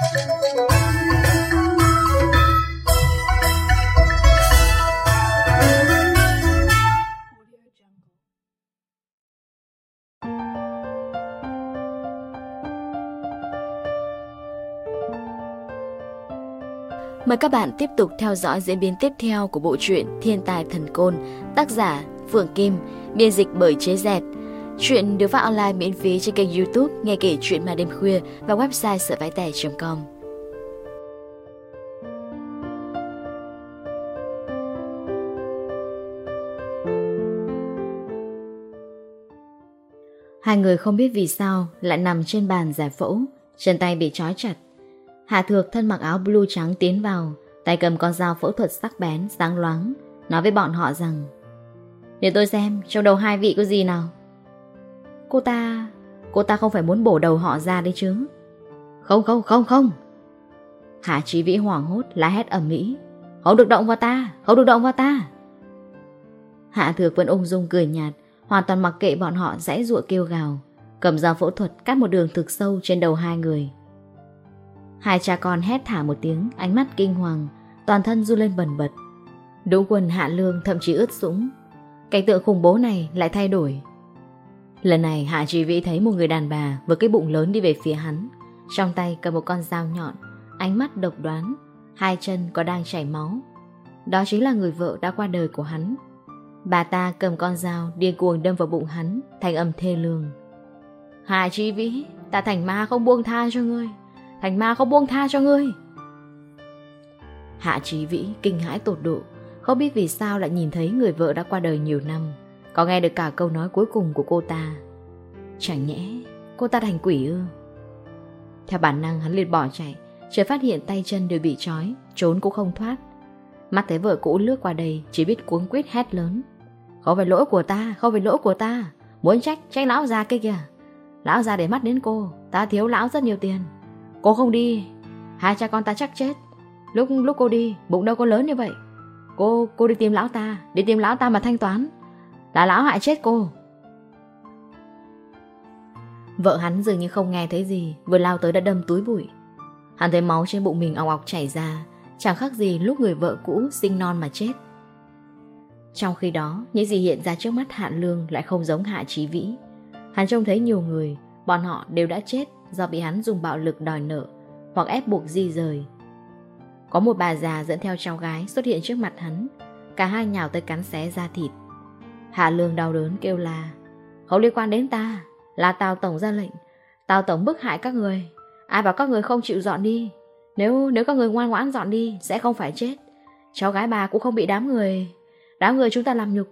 Mời các bạn tiếp tục theo dõi diễn biến tiếp theo của bộ truyện Thiên tài thần côn, tác giả Phượng Kim, biên dịch bởi Chế Dẹt, Chuyện được phát online miễn phí trên kênh youtube Nghe kể chuyện mà đêm khuya và website sợ vãi tẻ.com Hai người không biết vì sao lại nằm trên bàn giải phẫu, chân tay bị trói chặt. Hạ Thược thân mặc áo blue trắng tiến vào, tay cầm con dao phẫu thuật sắc bén, sáng loáng, nói với bọn họ rằng Để tôi xem trong đầu hai vị có gì nào. Cô ta... Cô ta không phải muốn bổ đầu họ ra đấy chứ Không không không không Hạ Chí Vĩ hoảng hốt la hét ầm ĩ, "Không được động vào ta, không được động vào ta." Hạ Thược vẫn ung dung cười nhạt, hoàn toàn mặc kệ bọn họ giãy giụa kêu gào, cầm dao phẫu thuật cắt một đường thực sâu trên đầu hai người. Hai cha con hét thả một tiếng, ánh mắt kinh hoàng, toàn thân run lên bần bật. Đỗ quần Hạ Lương thậm chí ướt sũng. Cảnh tượng khủng bố này lại thay đổi, Lần này Hạ Trí Vĩ thấy một người đàn bà với cái bụng lớn đi về phía hắn, trong tay cầm một con dao nhọn, ánh mắt độc đoán, hai chân có đang chảy máu. Đó chính là người vợ đã qua đời của hắn. Bà ta cầm con dao điên cuồng đâm vào bụng hắn, thành âm thê lương. Hạ Trí Vĩ, ta thành ma không buông tha cho ngươi, thành ma không buông tha cho ngươi. Hạ Trí Vĩ kinh hãi tột độ, không biết vì sao lại nhìn thấy người vợ đã qua đời nhiều năm. Có nghe được cả câu nói cuối cùng của cô ta? Chẳng nhẽ cô ta thành quỷ ư? Theo bản năng hắn liệt bỏ chạy Trời phát hiện tay chân đều bị trói Trốn cũng không thoát. Mắt thấy vợ cũ lướt qua đây Chỉ biết cuống quýt hét lớn. Không phải lỗi của ta, không phải lỗi của ta. Muốn trách, trách lão già kia kìa. Lão già để mắt đến cô Ta thiếu lão rất nhiều tiền. Cô không đi, hai cha con ta chắc chết. Lúc lúc cô đi, bụng đâu có lớn như vậy. Cô, cô đi tìm lão ta Đi tìm lão ta mà thanh toán. Là lão hại chết cô. Vợ hắn dường như không nghe thấy gì, Vừa lao tới đã đâm túi bụi. Hắn thấy máu trên bụng mình ọc ọc chảy ra, Chẳng khác gì lúc người vợ cũ sinh non mà chết. Trong khi đó, Những gì hiện ra trước mắt Hạn Lương Lại không giống Hạ Trí Vĩ. Hắn trông thấy nhiều người, Bọn họ đều đã chết do bị hắn dùng bạo lực đòi nợ Hoặc ép buộc di rời. Có một bà già dẫn theo cháu gái xuất hiện trước mặt hắn. Cả hai nhào tới cắn xé da thịt. Hạ Lương đau đớn kêu là, Không liên quan đến ta, Là Tào Tổng ra lệnh. Tào Tổng bức hại các người. Ai bảo các người không chịu dọn đi? Nếu nếu các người ngoan ngoãn dọn đi, Sẽ không phải chết. Cháu gái bà cũng không bị đám người. Đám người chúng ta làm nhục.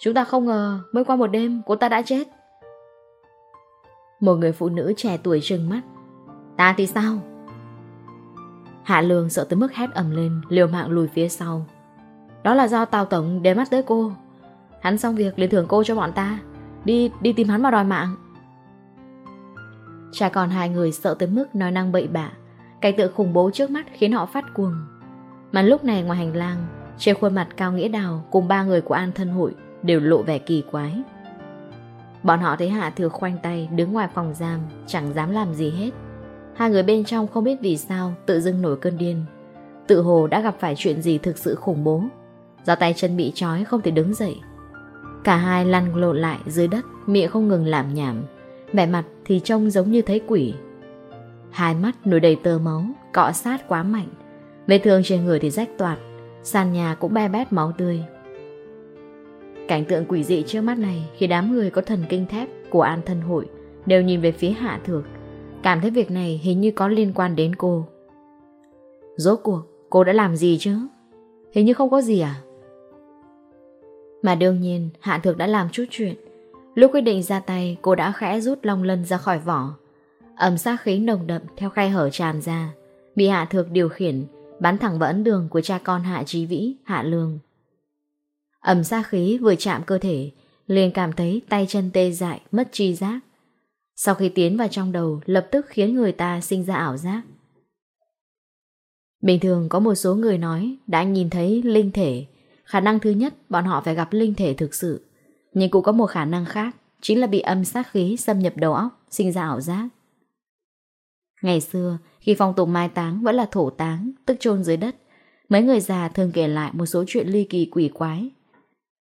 Chúng ta không ngờ mới qua một đêm cô ta đã chết. Một người phụ nữ trẻ tuổi trừng mắt. Ta thì sao? Hạ Lương sợ tới mức hét ầm lên, Liều mạng lùi phía sau. Đó là do Tào Tổng để mắt tới cô. Hắn xong việc liền thưởng cô cho bọn ta. Đi, đi tìm hắn mà đòi mạng. Cha còn hai người sợ tới mức nói năng bậy bạ. Cảnh tượng khủng bố trước mắt khiến họ phát cuồng. Mà lúc này ngoài hành lang Trên khuôn mặt Cao Nghĩa Đào Cùng ba người của An Thân Hội Đều lộ vẻ kỳ quái. Bọn họ thấy Hạ Thừa khoanh tay Đứng ngoài phòng giam Chẳng dám làm gì hết. Hai người bên trong không biết vì sao Tự dưng nổi cơn điên. Tự hồ đã gặp phải chuyện gì thực sự khủng bố. Do tay chân bị trói không thể đứng dậy. Cả hai lăn lộn lại dưới đất, miệng không ngừng làm nhảm. Vẻ mặt thì trông giống như thấy quỷ. Hai mắt nổi đầy tơ máu, cọ sát quá mạnh. Vết thương trên người thì rách toạt, sàn nhà cũng be bét máu tươi. Cảnh tượng quỷ dị trước mắt này khi đám người có thần kinh thép của An Thân Hội đều nhìn về phía Hạ Thược. Cảm thấy việc này hình như có liên quan đến cô. Rốt cuộc, cô đã làm gì chứ? Hình như không có gì à? Mà đương nhiên Hạ Thược đã làm chút chuyện. Lúc quyết định ra tay cô đã khẽ rút long lân ra khỏi vỏ. Ẩm sát khí nồng đậm theo khe hở tràn ra Bị Hạ Thược điều khiển Bắn thẳng vào ấn đường của cha con Hạ Trí Vĩ, Hạ Lương. Ẩm sát khí vừa chạm cơ thể liền cảm thấy tay chân tê dại, mất chi giác. Sau khi tiến vào trong đầu Lập tức khiến người ta sinh ra ảo giác. Bình thường có một số người nói đã nhìn thấy linh thể Khả năng thứ nhất, bọn họ phải gặp linh thể thực sự. Nhưng cũng có một khả năng khác, chính là bị âm sát khí xâm nhập đầu óc, sinh ra ảo giác. Ngày xưa, khi phong tục mai táng vẫn là thổ táng, tức chôn dưới đất, mấy người già thường kể lại một số chuyện ly kỳ quỷ quái.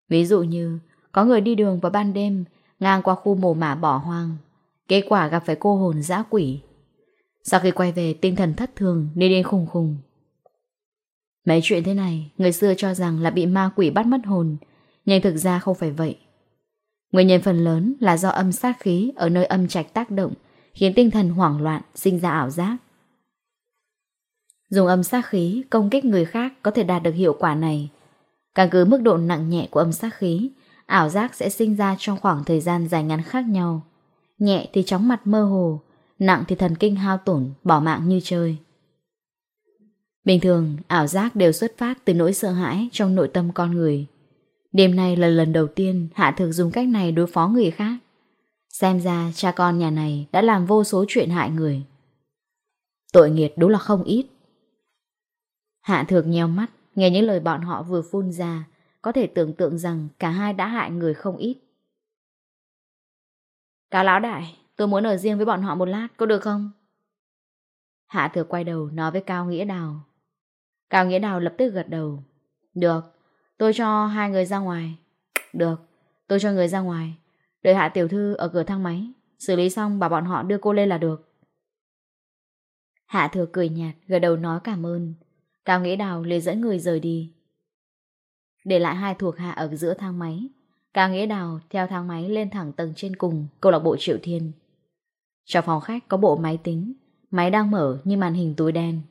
Ví dụ như, có người đi đường vào ban đêm, ngang qua khu mồ mả bỏ hoang, kết quả gặp phải cô hồn dã quỷ. Sau khi quay về tinh thần thất thường, đi đến khùng khùng, Mấy chuyện thế này, người xưa cho rằng là bị ma quỷ bắt mất hồn, nhưng thực ra không phải vậy. Nguyên nhân phần lớn là do âm sát khí ở nơi âm trạch tác động, khiến tinh thần hoảng loạn, sinh ra ảo giác. Dùng âm sát khí công kích người khác có thể đạt được hiệu quả này. Càng cứ mức độ nặng nhẹ của âm sát khí, ảo giác sẽ sinh ra trong khoảng thời gian dài ngắn khác nhau. Nhẹ thì chóng mặt mơ hồ, nặng thì thần kinh hao tổn, bỏ mạng như chơi. Bình thường, ảo giác đều xuất phát từ nỗi sợ hãi trong nội tâm con người. Đêm nay là lần đầu tiên Hạ Thực dùng cách này đối phó người khác. Xem ra cha con nhà này đã làm vô số chuyện hại người. Tội nghiệt đúng là không ít. Hạ Thực nheo mắt, nghe những lời bọn họ vừa phun ra, có thể tưởng tượng rằng cả hai đã hại người không ít. Cao lão đại, tôi muốn ở riêng với bọn họ một lát, có được không? Hạ Thừa quay đầu nói với Cao Nghĩa Đào. Cao Nghĩa Đào lập tức gật đầu. Được, tôi cho hai người ra ngoài. Được, tôi cho người ra ngoài. Đợi hạ tiểu thư ở cửa thang máy. Xử lý xong bảo bọn họ đưa cô lên là được. Hạ thừa cười nhạt, gật đầu nói cảm ơn. Cao Nghĩa Đào liền dẫn người rời đi. Để lại hai thuộc hạ ở giữa thang máy. Cao Nghĩa Đào theo thang máy lên thẳng tầng trên cùng, câu lạc bộ Triệu Thiên. Trong phòng khách có bộ máy tính, máy đang mở như màn hình túi đen.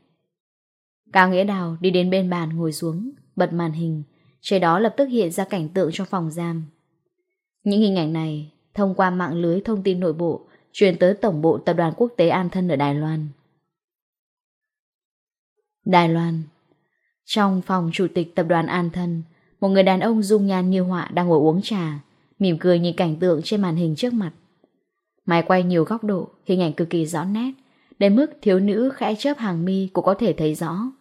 Cao Nghĩa Đào đi đến bên bàn ngồi xuống, bật màn hình, Trời đó lập tức hiện ra cảnh tượng trong phòng giam. Những hình ảnh này, thông qua mạng lưới thông tin nội bộ, truyền tới Tổng bộ Tập đoàn Quốc tế An Thân ở Đài Loan. Đài Loan Trong phòng chủ tịch Tập đoàn An Thân, một người đàn ông dung nhan như họa đang ngồi uống trà, mỉm cười nhìn cảnh tượng trên màn hình trước mặt. Máy quay nhiều góc độ, hình ảnh cực kỳ rõ nét, đến mức thiếu nữ khẽ chớp hàng mi cũng có thể thấy rõ.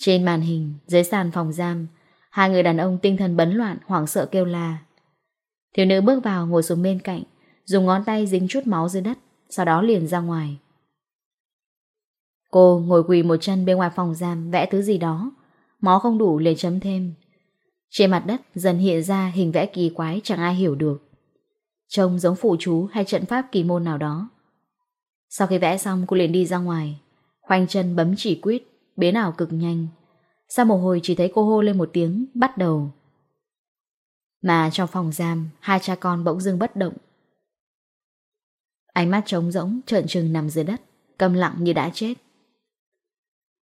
Trên màn hình, dưới sàn phòng giam, hai người đàn ông tinh thần bấn loạn, hoảng sợ kêu la Thiếu nữ bước vào ngồi xuống bên cạnh, dùng ngón tay dính chút máu dưới đất, sau đó liền ra ngoài. Cô ngồi quỳ một chân bên ngoài phòng giam vẽ thứ gì đó, máu không đủ liền chấm thêm. Trên mặt đất dần hiện ra hình vẽ kỳ quái chẳng ai hiểu được. Trông giống phụ chú hay trận pháp kỳ môn nào đó. Sau khi vẽ xong cô liền đi ra ngoài, khoanh chân bấm chỉ quyết biến ảo cực nhanh. Sau một hồi chỉ thấy cô hô lên một tiếng, bắt đầu. Mà trong phòng giam, hai cha con bỗng dưng bất động. Ánh mắt trống rỗng, trợn trừng nằm dưới đất, cầm lặng như đã chết.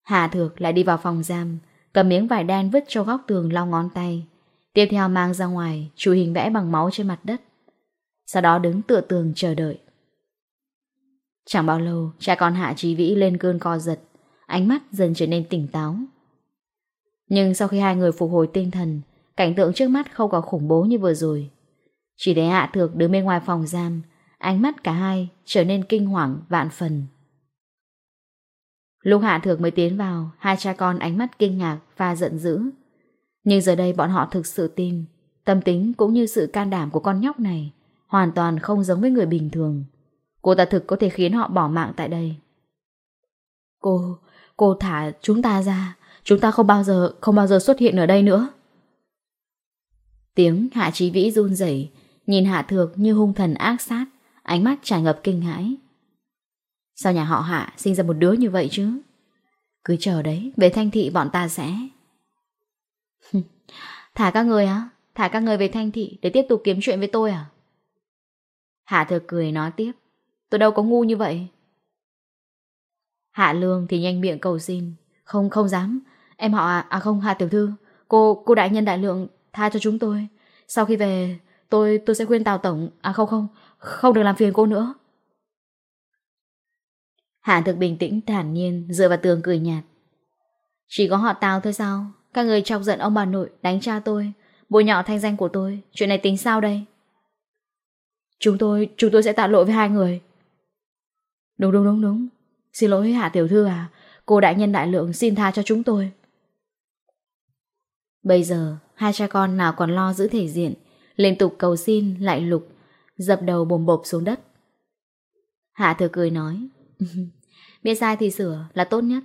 Hà Thược lại đi vào phòng giam, cầm miếng vải đen vứt cho góc tường lau ngón tay. Tiếp theo mang ra ngoài, chụp hình vẽ bằng máu trên mặt đất. Sau đó đứng tựa tường chờ đợi. Chẳng bao lâu, cha con Hạ Trí Vĩ lên cơn co giật, ánh mắt dần trở nên tỉnh táo. Nhưng sau khi hai người phục hồi tinh thần, cảnh tượng trước mắt không có khủng bố như vừa rồi. Chỉ để Hạ Thược đứng bên ngoài phòng giam, ánh mắt cả hai trở nên kinh hoàng vạn phần. Lúc Hạ Thược mới tiến vào, hai cha con ánh mắt kinh ngạc và giận dữ. Nhưng giờ đây bọn họ thực sự tin, tâm tính cũng như sự can đảm của con nhóc này hoàn toàn không giống với người bình thường. Cô ta thực có thể khiến họ bỏ mạng tại đây. Cô, Cô thả chúng ta ra. Chúng ta không bao giờ, Không bao giờ xuất hiện ở đây nữa. Tiếng Hạ Chí Vĩ run rẩy, Nhìn Hạ Thược như hung thần ác sát, Ánh mắt tràn ngập kinh hãi. Sao nhà họ Hạ sinh ra một đứa như vậy chứ? Cứ chờ đấy, Về thanh thị bọn ta sẽ. Thả các người á? Thả các người về thanh thị Để tiếp tục kiếm chuyện với tôi à? Hạ Thược cười nói tiếp. Tôi đâu có ngu như vậy. Hạ Lương thì nhanh miệng cầu xin. Không, không dám. Em họ à, à không Hạ Tiểu Thư. Cô, cô đại nhân đại lượng tha cho chúng tôi. Sau khi về, tôi, tôi sẽ khuyên Tào Tổng. À không không, không được làm phiền cô nữa. Hạ thực bình tĩnh thản nhiên dựa vào tường cười nhạt. Chỉ có họ Tào thôi sao? Các người chọc giận ông bà nội đánh cha tôi, bôi nhọ thanh danh của tôi. Chuyện này tính sao đây? Chúng tôi, chúng tôi sẽ tạ lỗi với hai người. Đúng đúng đúng đúng. Xin lỗi Hạ Tiểu Thư à, cô đại nhân đại lượng xin tha cho chúng tôi. Bây giờ, hai cha con nào còn lo giữ thể diện, liên tục cầu xin lại lục, dập đầu bồm bộp xuống đất. Hạ thừa cười nói, biết sai thì sửa là tốt nhất.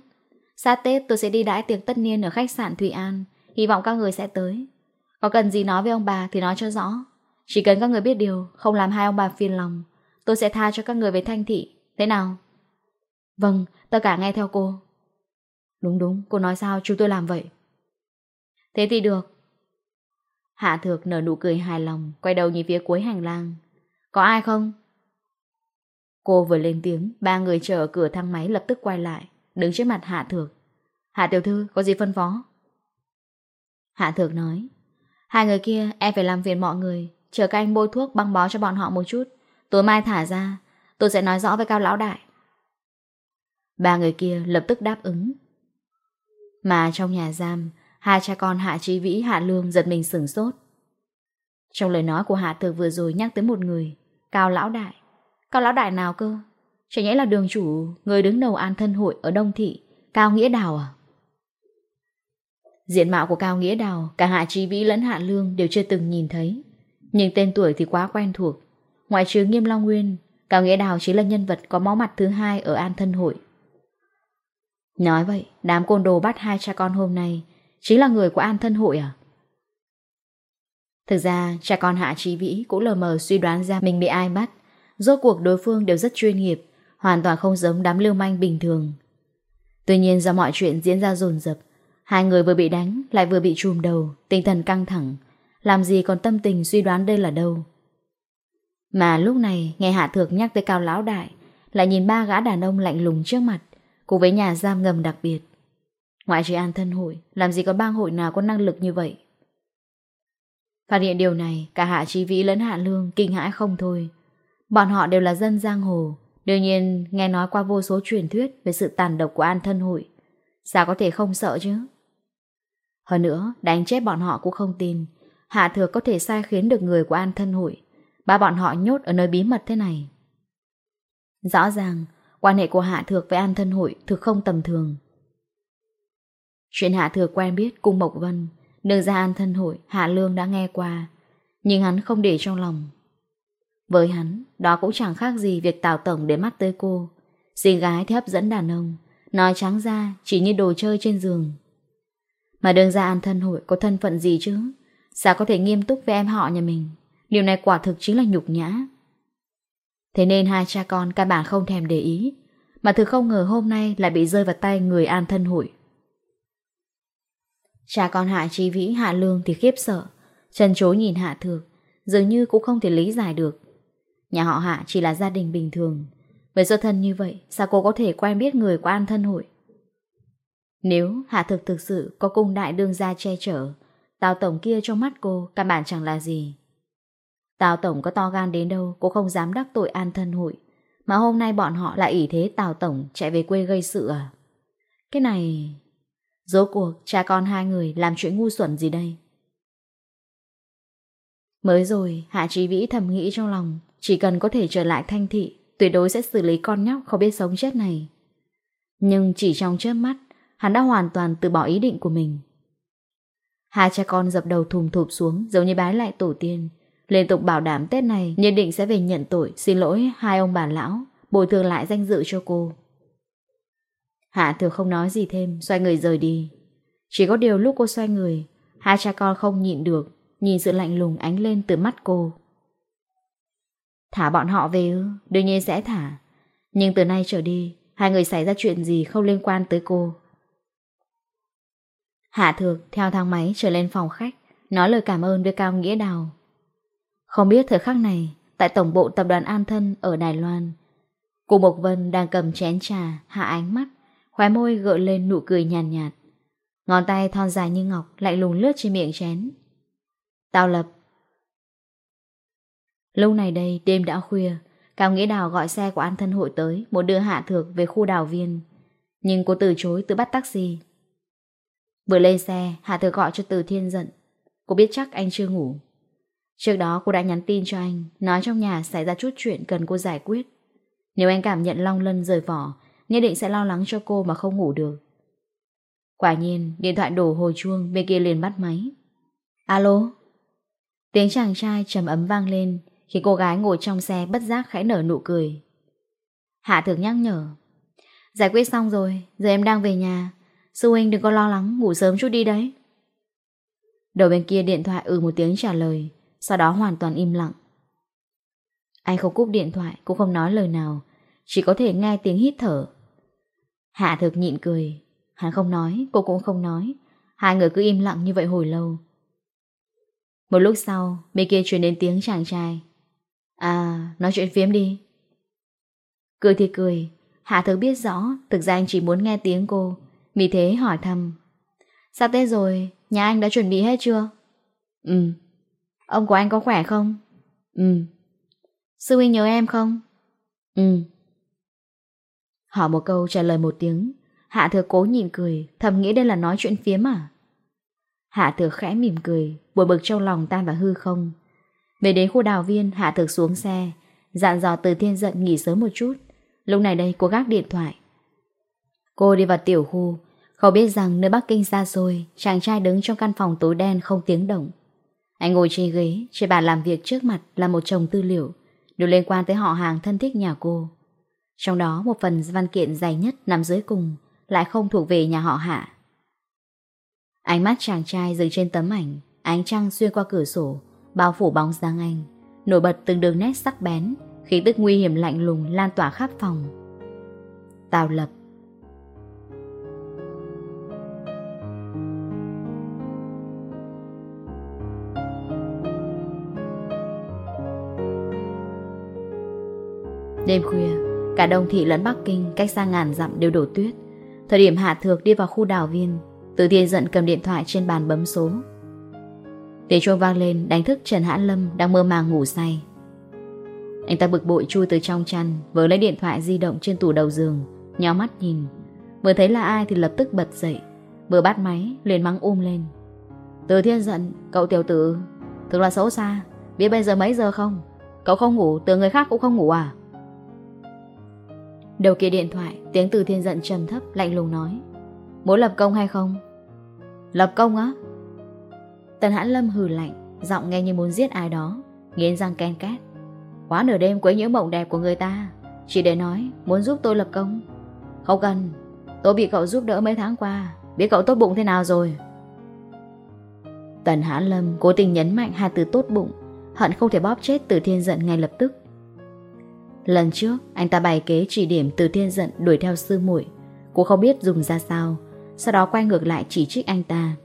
Sát Tết tôi sẽ đi đãi tiệc tất niên ở khách sạn Thụy An, hy vọng các người sẽ tới. Có cần gì nói với ông bà thì nói cho rõ. Chỉ cần các người biết điều, không làm hai ông bà phiền lòng, tôi sẽ tha cho các người về thanh thị, thế nào? Vâng, tất cả nghe theo cô. Đúng đúng, cô nói sao chú tôi làm vậy? Thế thì được. Hạ thược nở nụ cười hài lòng, quay đầu nhìn phía cuối hành lang. Có ai không? Cô vừa lên tiếng, ba người chờ ở cửa thang máy lập tức quay lại, đứng trước mặt Hạ Thược. Hạ Tiểu Thư, có gì phân phó? Hạ Thược nói, hai người kia em phải làm phiền mọi người, chờ các anh bôi thuốc băng bó cho bọn họ một chút. Tối mai thả ra, tôi sẽ nói rõ với Cao Lão Đại. Ba người kia lập tức đáp ứng. Mà trong nhà giam, hai cha con Hạ Trí Vĩ Hạ Lương giật mình sửng sốt. Trong lời nói của Hạ Thực vừa rồi nhắc tới một người, Cao Lão Đại. Cao Lão Đại nào cơ? Chả nhẽ là đường chủ, người đứng đầu an thân hội ở Đông Thị, Cao Nghĩa Đào à? Diện mạo của Cao Nghĩa Đào, cả Hạ Trí Vĩ lẫn Hạ Lương đều chưa từng nhìn thấy. Nhưng tên tuổi thì quá quen thuộc. Ngoại trừ Nghiêm Long Nguyên, Cao Nghĩa Đào chỉ là nhân vật có máu mặt thứ hai ở An Thân Hội. Nói vậy, đám côn đồ bắt hai cha con hôm nay chính là người của An Thân Hội à? Thực ra, cha con Hạ Trí Vĩ cũng lờ mờ suy đoán ra mình bị ai bắt. Rốt cuộc đối phương đều rất chuyên nghiệp, hoàn toàn không giống đám lưu manh bình thường. Tuy nhiên do mọi chuyện diễn ra dồn dập hai người vừa bị đánh lại vừa bị trùm đầu, tinh thần căng thẳng. Làm gì còn tâm tình suy đoán đây là đâu. Mà lúc này nghe Hạ Thược nhắc tới Cao Lão Đại, lại nhìn ba gã đàn ông lạnh lùng trước mặt, cùng với nhà giam ngầm đặc biệt. Ngoại trừ an thân hội, làm gì có bang hội nào có năng lực như vậy? Phát hiện điều này, cả Hạ Trí Vĩ lẫn Hạ Lương kinh hãi không thôi. Bọn họ đều là dân giang hồ, đương nhiên nghe nói qua vô số truyền thuyết về sự tàn độc của an thân hội. Sao có thể không sợ chứ? Hơn nữa, đánh chết bọn họ cũng không tin. Hạ thừa có thể sai khiến được người của an thân hội, ba bọn họ nhốt ở nơi bí mật thế này. Rõ ràng, Quan hệ của Hạ Thược với An Thân Hội thực không tầm thường. Chuyện Hạ Thược quen biết cung Mộc Vân, nương gia An Thân Hội, Hạ Lương đã nghe qua, nhưng hắn không để trong lòng. Với hắn, đó cũng chẳng khác gì việc Tào Tổng để mắt tới cô. Xin gái thì hấp dẫn đàn ông, nói trắng ra chỉ như đồ chơi trên giường. Mà đương gia An Thân Hội có thân phận gì chứ? Sao có thể nghiêm túc với em họ nhà mình? Điều này quả thực chính là nhục nhã. Thế nên hai cha con căn bản không thèm để ý, Mà thực không ngờ hôm nay lại bị rơi vào tay người an thân hủi. Cha con Hạ Chi Vĩ Hạ Lương thì khiếp sợ Chân chối nhìn Hạ Thược, Dường như cũng không thể lý giải được. Nhà họ Hạ chỉ là gia đình bình thường, Với do thân như vậy, Sao cô có thể quen biết người của an thân hội Nếu Hạ Thực thực sự Có cung đại đương gia che chở, Tào tổng kia trong mắt cô Căn bản chẳng là gì. Tào Tổng có to gan đến đâu cũng không dám đắc tội an thân hội. Mà hôm nay bọn họ lại ỷ thế Tào Tổng chạy về quê gây sự à? Cái này... Rốt cuộc cha con hai người làm chuyện ngu xuẩn gì đây? Mới rồi, Hạ Trí Vĩ thầm nghĩ trong lòng, chỉ cần có thể trở lại thanh thị, tuyệt đối sẽ xử lý con nhóc không biết sống chết này. Nhưng chỉ trong chớp mắt, hắn đã hoàn toàn từ bỏ ý định của mình. Hai cha con dập đầu thùm thụp xuống, giống như bái lại tổ tiên liên tục bảo đảm Tết này nhất định sẽ về nhận tội, xin lỗi hai ông bà lão, bồi thường lại danh dự cho cô. Hạ thừa không nói gì thêm, xoay người rời đi. Chỉ có điều lúc cô xoay người, hai cha con không nhịn được, nhìn sự lạnh lùng ánh lên từ mắt cô. Thả bọn họ về ư, đương nhiên sẽ thả. Nhưng từ nay trở đi, hai người xảy ra chuyện gì không liên quan tới cô. Hạ thược theo thang máy trở lên phòng khách, nói lời cảm ơn với Cao Nghĩa Đào. Không biết thời khắc này, tại tổng bộ tập đoàn An Thân ở Đài Loan, Cô Mộc Vân đang cầm chén trà, hạ ánh mắt, khóe môi gợi lên nụ cười nhàn nhạt, nhạt. Ngón tay thon dài như ngọc lại lùng lướt trên miệng chén. Tao lập. Lâu này đây, đêm đã khuya, Cao Nghĩa Đào gọi xe của An Thân Hội tới muốn đưa Hạ Thược về khu đào viên. Nhưng cô từ chối tự bắt taxi. Vừa lên xe, Hạ Thược gọi cho Từ Thiên giận. Cô biết chắc anh chưa ngủ. Trước đó cô đã nhắn tin cho anh, nói trong nhà xảy ra chút chuyện cần cô giải quyết. Nếu anh cảm nhận Long Lân rời vỏ, nhất định sẽ lo lắng cho cô mà không ngủ được. Quả nhiên, điện thoại đổ hồi chuông, bên kia liền bắt máy. Alo? Tiếng chàng trai trầm ấm vang lên, khi cô gái ngồi trong xe bất giác khẽ nở nụ cười. Hạ thường nhắc nhở. Giải quyết xong rồi, giờ em đang về nhà. Sư huynh đừng có lo lắng, ngủ sớm chút đi đấy. Đầu bên kia điện thoại ừ một tiếng trả lời. Sau đó hoàn toàn im lặng. Anh không cúp điện thoại Cũng không nói lời nào Chỉ có thể nghe tiếng hít thở. Hạ thực nhịn cười. Hắn không nói, cô cũng không nói. Hai người cứ im lặng như vậy hồi lâu. Một lúc sau Bên kia truyền đến tiếng chàng trai. À, nói chuyện phiếm đi. Cười thì cười. Hạ thực biết rõ Thực ra anh chỉ muốn nghe tiếng cô. Vì thế hỏi thăm. Sao Tết rồi, nhà anh đã chuẩn bị hết chưa? Ừ. Ông của anh có khỏe không? Ừ. Sư huynh nhớ em không? Ừ. Hỏi một câu trả lời một tiếng. Hạ thừa cố nhìn cười, thầm nghĩ đây là nói chuyện phiếm à? Hạ thừa khẽ mỉm cười, buồn bực trong lòng tan vào hư không. Về đến khu đào viên, Hạ thừa xuống xe, dặn dò từ thiên giận nghỉ sớm một chút. Lúc này đây cô gác điện thoại. Cô đi vào tiểu khu, không biết rằng nơi Bắc Kinh xa xôi, chàng trai đứng trong căn phòng tối đen không tiếng động. Anh ngồi trên ghế, trên bàn làm việc trước mặt là một chồng tư liệu, đều liên quan tới họ hàng thân thích nhà cô. Trong đó một phần văn kiện dày nhất nằm dưới cùng, lại không thuộc về nhà họ hạ. Ánh mắt chàng trai dừng trên tấm ảnh, ánh trăng xuyên qua cửa sổ, bao phủ bóng dáng anh, nổi bật từng đường nét sắc bén, khí tức nguy hiểm lạnh lùng lan tỏa khắp phòng. Tào lập, Đêm khuya, cả Đông Thị lẫn Bắc Kinh cách xa ngàn dặm đều đổ tuyết. Thời điểm Hạ Thược đi vào khu đào viên, Từ Thiên giận cầm điện thoại trên bàn bấm số. Tiếng chuông vang lên đánh thức Trần Hãn Lâm đang mơ màng ngủ say. Anh ta bực bội chui từ trong chăn, vừa lấy điện thoại di động trên tủ đầu giường, nhó mắt nhìn. Vừa thấy là ai thì lập tức bật dậy, vừa bắt máy, liền mắng um lên. Từ Thiên giận, cậu tiểu tử, thực là xấu xa, biết bây giờ mấy giờ không? Cậu không ngủ, tưởng người khác cũng không ngủ à? Đầu kia điện thoại, Tiếng từ thiên giận trầm thấp, lạnh lùng nói. Muốn lập công hay không? Lập công á? Tần hãn lâm hừ lạnh, Giọng nghe như muốn giết ai đó, Nghiến răng ken két. Quá nửa đêm quấy nhiễu mộng đẹp của người ta, Chỉ để nói muốn giúp tôi lập công. Không cần, Tôi bị cậu giúp đỡ mấy tháng qua, Biết cậu tốt bụng thế nào rồi. Tần hãn lâm cố tình nhấn mạnh hai từ tốt bụng, Hận không thể bóp chết từ thiên giận ngay lập tức. Lần trước, anh ta bày kế chỉ điểm từ thiên giận đuổi theo sư muội. Cô không biết dùng ra sao, Sau đó quay ngược lại chỉ trích anh ta.